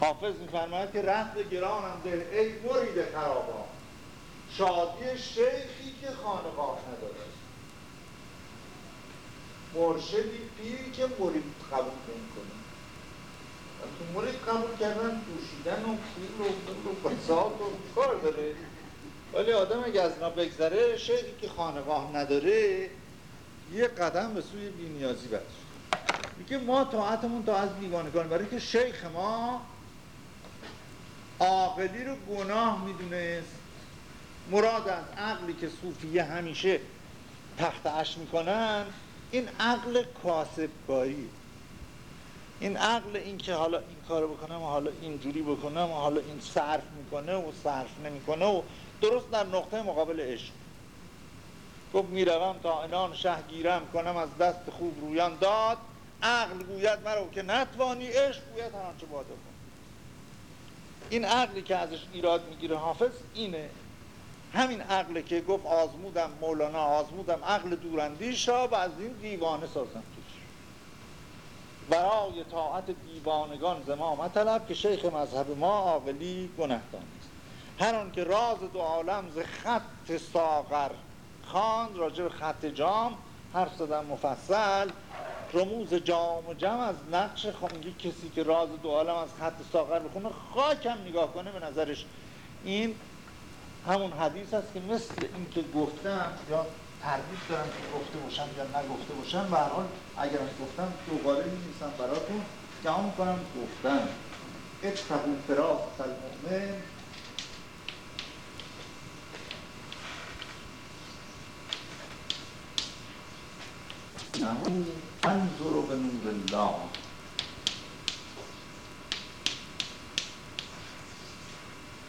S1: حافظ میفرماید که رفت گرانم دل ای مرید خرابان شادی شیخی که خانقاه نداره. مرشدی پیری که مرید قبول نمی‌کنه. تو مرید قبول کردن دوشیدن و پیر و و و کار داره. ولی آدم اگه از اینا بگذره شیخی که خانقاه نداره یه قدم به سوی بینیازی برداشت میگه ما طاعتمون تا از دیوانگان برای که شیخ ما عاقلی رو گناه می‌دونست. مراد از عقلی که صوفیه همیشه تخت اش می‌کنن این عقل کاسبکاری. این عقل این که حالا این کارو بکنم و حالا اینجوری بکنم و حالا این صرف می‌کنه و صرف نمی‌کنه و درست در نقطه مقابل عشق. گفت می‌روم تا انان شه گیرم کنم از دست خوب رویان. داد عقل گوید مرا که نتوانی عشق گوید هر آنچه باده کن این عقلی که ازش ایراد می‌گیره حافظ اینه. همین عقلی که گفت آزمودم مولانا آزمودم عقل دوراندیش را و از این دیوانه سازم برای طاعت دیوانگان زمام طلب که شیخ مذهب ما عاقلی گنهدان هر آن که راز دو عالم ز خط ساغر خواند راجع به خط جام حرف زدن مفصل. رموز جام و جم از نقش خب میگه کسی که راز دو عالم از خط ساغر بخونه خاکم نگاه کنه به نظرش. این همون حدیث است که مثل این که گفتم یا تردید دارم که گفته باشم یا نگفته باشم به هر حال اگر گفتم دوباره می‌نویسم براتون. دعا می‌کنم گفتم اتقوا فراس المؤمن. انه انظر به نور الله.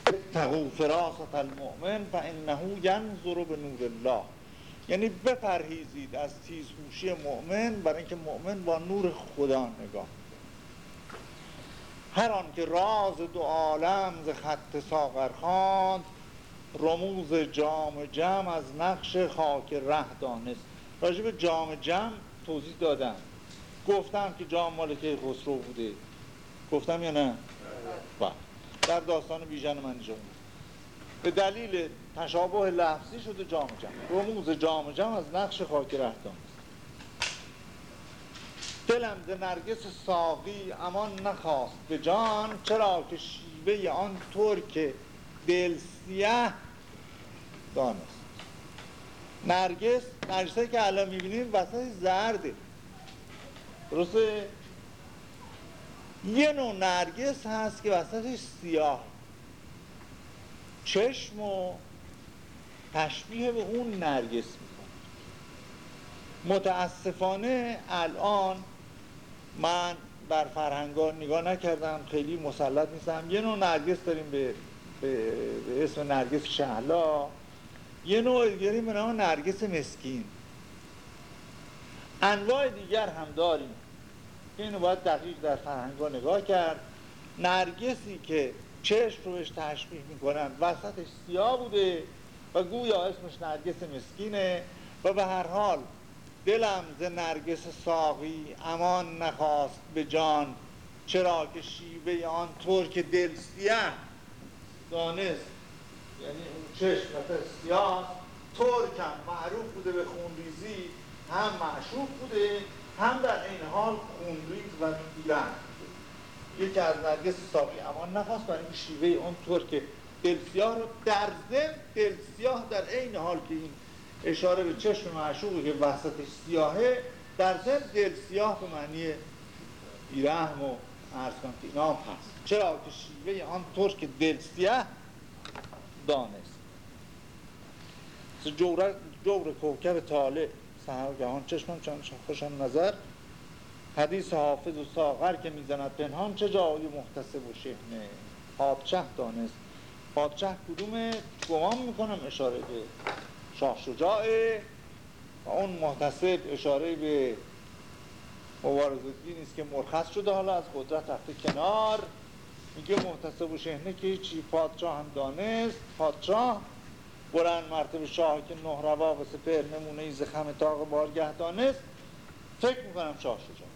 S1: اتقوا فراست المؤمن فانه ینظر به نور الله. یعنی بپرهیزید از تیزهوشی مؤمن برای اینکه مؤمن با نور خدا نگاه هر آن که راز دو عالم ز خط ساغر خواند رموز جام جم از نقش خاک ره دانست. راجع به جام جم توضیح دادم. گفتم که جام مال خسرو بوده. گفتم یا نه؟ بله. در داستان بیژن منیژه به دلیل تشابه لفظی شده جام جم. رموز جام جم از نقش خاک رهدان دلم ز نرگس ساقی امان نخواست به جان چرا که شیوه آن طور که دل سیه دانست. نرگس نرگسه که الان می‌بینیم وسط زرده. درسته؟ یه نوع نرگس هست که وسطش سیاه. چشم و تشبیه به اون نرگس می‌کنه. متاسفانه الان من بر فرهنگان نگاه نکردم خیلی مسلط نیستم. یه نوع نرگس داریم به, به, به اسم نرگس شهلا. یه نوع دیگری به نام نرگس مسکین. انواع دیگر هم داریم. اینو باید دقیق در فرهنگا نگاه کرد. نرگسی که چشم رو بهش تشبیه می‌کنن وسطش سیاه بوده و گویا اسمش نرگس مسکینه و به هر حال دلم ز نرگس ساقی امان نخواست به جان چرا که شیوه آن طور که دل سیاه دانست. یعنی چشم وسط سیاه. ترکم معروف بوده به خونریزی هم معشوق بوده هم در این حال خونریز و بیرنگ یکی از نرگس ساقی امان نخواست برای این شیوه اون طور که دلسیاه رو در ضمن دلسیاه در عین حال که این اشاره به چشم معشوقی که وسطش سیاهه در ضمن دلسیاه به معنی بیرحم و عرض کنم که اینا هست چرا؟ که شیوه آن طور که دلسیاه دانست. جور, جور کوکب طالع سهرگهان چشمم چند خوشم نظر حدیث حافظ و ساغر که می‌زند پنهان چه جای محتسب و شهنه پادشه دانست پادشه کدومه گمان می‌کنم اشاره به شاه شجاعه و اون محتسب اشاره به مبارز الدین است که مرخص شده حالا از قدرت رفته کنار میگه محتسب و شهنه که چی پادشاه هم دانست پادشاه برن مرتب شاه که نه روا و سپر نمونه ای زخم تاق بارگه دانست فکر می‌کنم شاه شجاع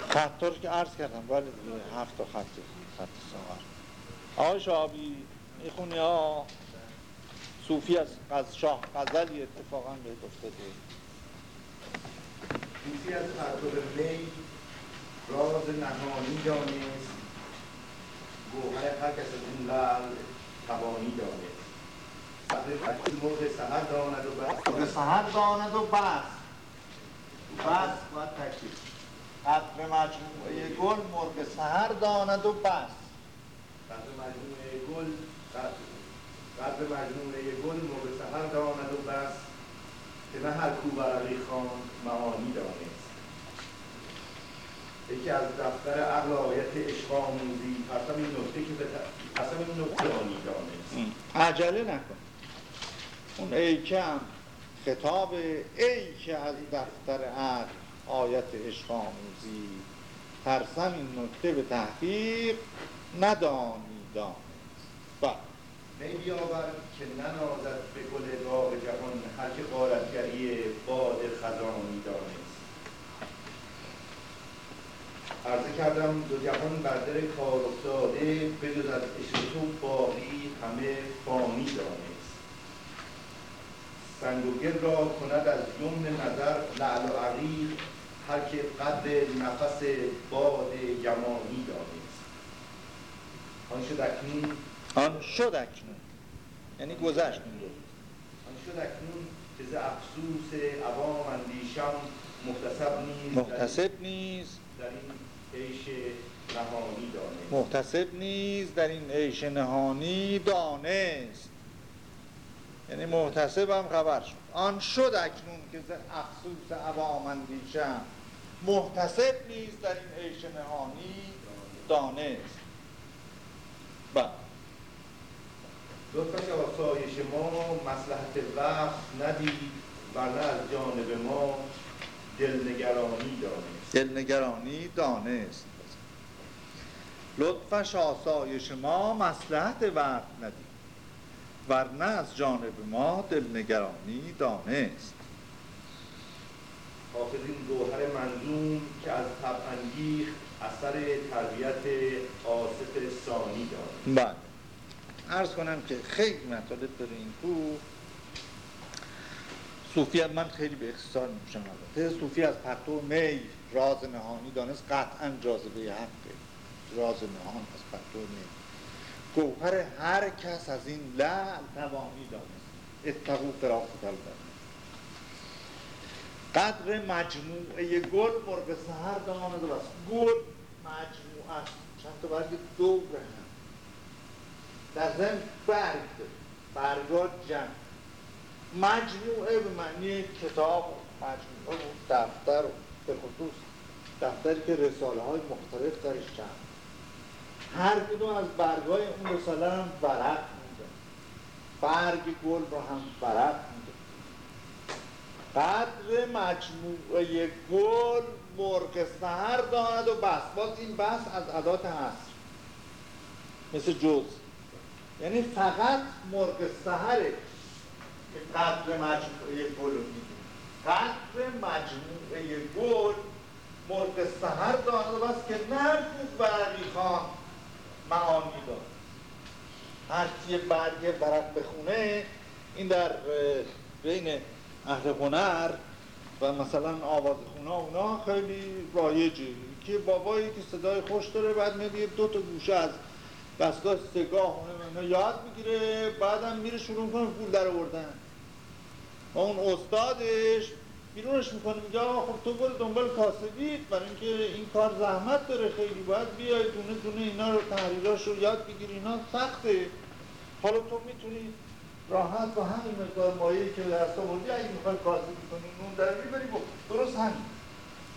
S1: خط که عرض کردم ولی هفت تا خط خط ساغر. آقای شعبی می‌خونی ها صوفی از, از شاه غزلی اتفاقا به افتاده.
S6: صوفی از پرتو می راز نهانی دانست. گوهر هر کس از این لعل توانی دانست. وقتی مرغ سهر داند و بس.
S1: مرغ سهر داند و بس. بس باید تکلیف قدر مجموعه گل مرغ سهر داند و بس.
S6: قدر مجموعه گل قدر مجموعه گل مرغ سهر داند و بس. که نه هر کو برقی خان معانی دانست. یکی از دفتر عقل آیت عشق آموزی قسم این نکته که قسم این نکته آنی
S1: عجله نکن. اون ای هم خطاب ای که از دفتر عقل آیت عشق آموزی ترسم این نکته به تحقیق ندانی دانست. بله.
S6: می بیاور که ننازد به گل باغ جهان هر که غارتگری باد خزانی دانست. عرضه کردم دو جهان بر در کار افتاده بجز از عشق تو باقی همه فانی دانست. سنگ و گل را کند از یمن نظر لعل و عقیق هر که قدر نفس باد گمانی دانست. آن شد اکنون.
S1: آن شد اکنون. یعنی گذشت. اون.
S6: آن شد اکنون که ز افسوس عوام اندیشم محتسب نیز
S1: محتسب نیز
S6: در این عیش نهانی دانست.
S1: محتسب نیز در این عیش نهانی دانست. یعنی محتسب هم خبر شد. آن شد اکنون که افسوس عوام اندیشم. محتسب نیز در این عیش نهانی دانست. بله.
S6: لطفش آسایش ما مصلحت وقت ندید ورنه از جانب ما دلنگرانی دانست.
S1: دلنگرانی دانست. لطفش آسایش ما مسلحت وقت ندید ورنه از جانب ما دلنگرانی دانست.
S6: حافظ این گوهر منظوم که از انگیخت اثر تربیت آصف ثانی دارد.
S1: بله. عرض کنم که خیلی مطالب داره این کو. صوفی من خیلی به اختصار میشم البته صوفی از پرتو می راز نهانی دانست قطعا جاذبه حقه. راز نهان از پرتو می گوهر هر کس از این لعل توانی دانست. اتقو فراق البر قدر مجموعه گل مرغ سهر داند و بس گل مجموعه. چند تا برگ دور هم. در ضمن برگ. برگا جمع. مجموعه به معنی کتاب و مجموعه و دفتر و به خصوص دفتری که رساله های مختلف درش جمع هر کدوم از برگای اون رساله هم ورق میده. برگ گل رو هم ورق میده. قدر مجموعه گل مرغ سهر داند و بس. باز این بس از عدات هست مثل جز. یعنی فقط مرغ سهره که قدر مجموعه گل رو قدر مجموعه گل مرغ سهر داند و بس که نرفوق برقی خان معانی داد. هر کی برگ ورق بخونه این در بین اهل هنر و مثلا آواز خونه اونا خیلی رایجه. که بابایی که صدای خوش داره بعد میاد یه دو تا گوشه از دستگاه سگاه یاد می‌گیره بعدم میره شروع می‌کنه پول در آوردن. و اون استادش بیرونش می‌کنه میگه آقا خب تو برو دنبال کاسبیت. برای اینکه این کار زحمت داره. خیلی باید بیای دونه دونه اینا رو تحریراش رو یاد بگیری. اینا سخته. حالا تو می‌تونی راحت با همین مقدار مایه‌ای که دست آوردی اگه می‌خوای کاسبی کنی نون در بری بخور درست همین.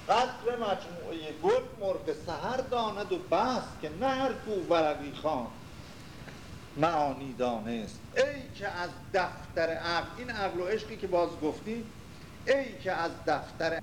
S1: قدر مجموعه گل مرغ سهر داند و بس که نه هر کو ورقی خان. معانی دانست ای که از دفتر عقل این عقل و عشقی که باز گفتیم ای که از دفتر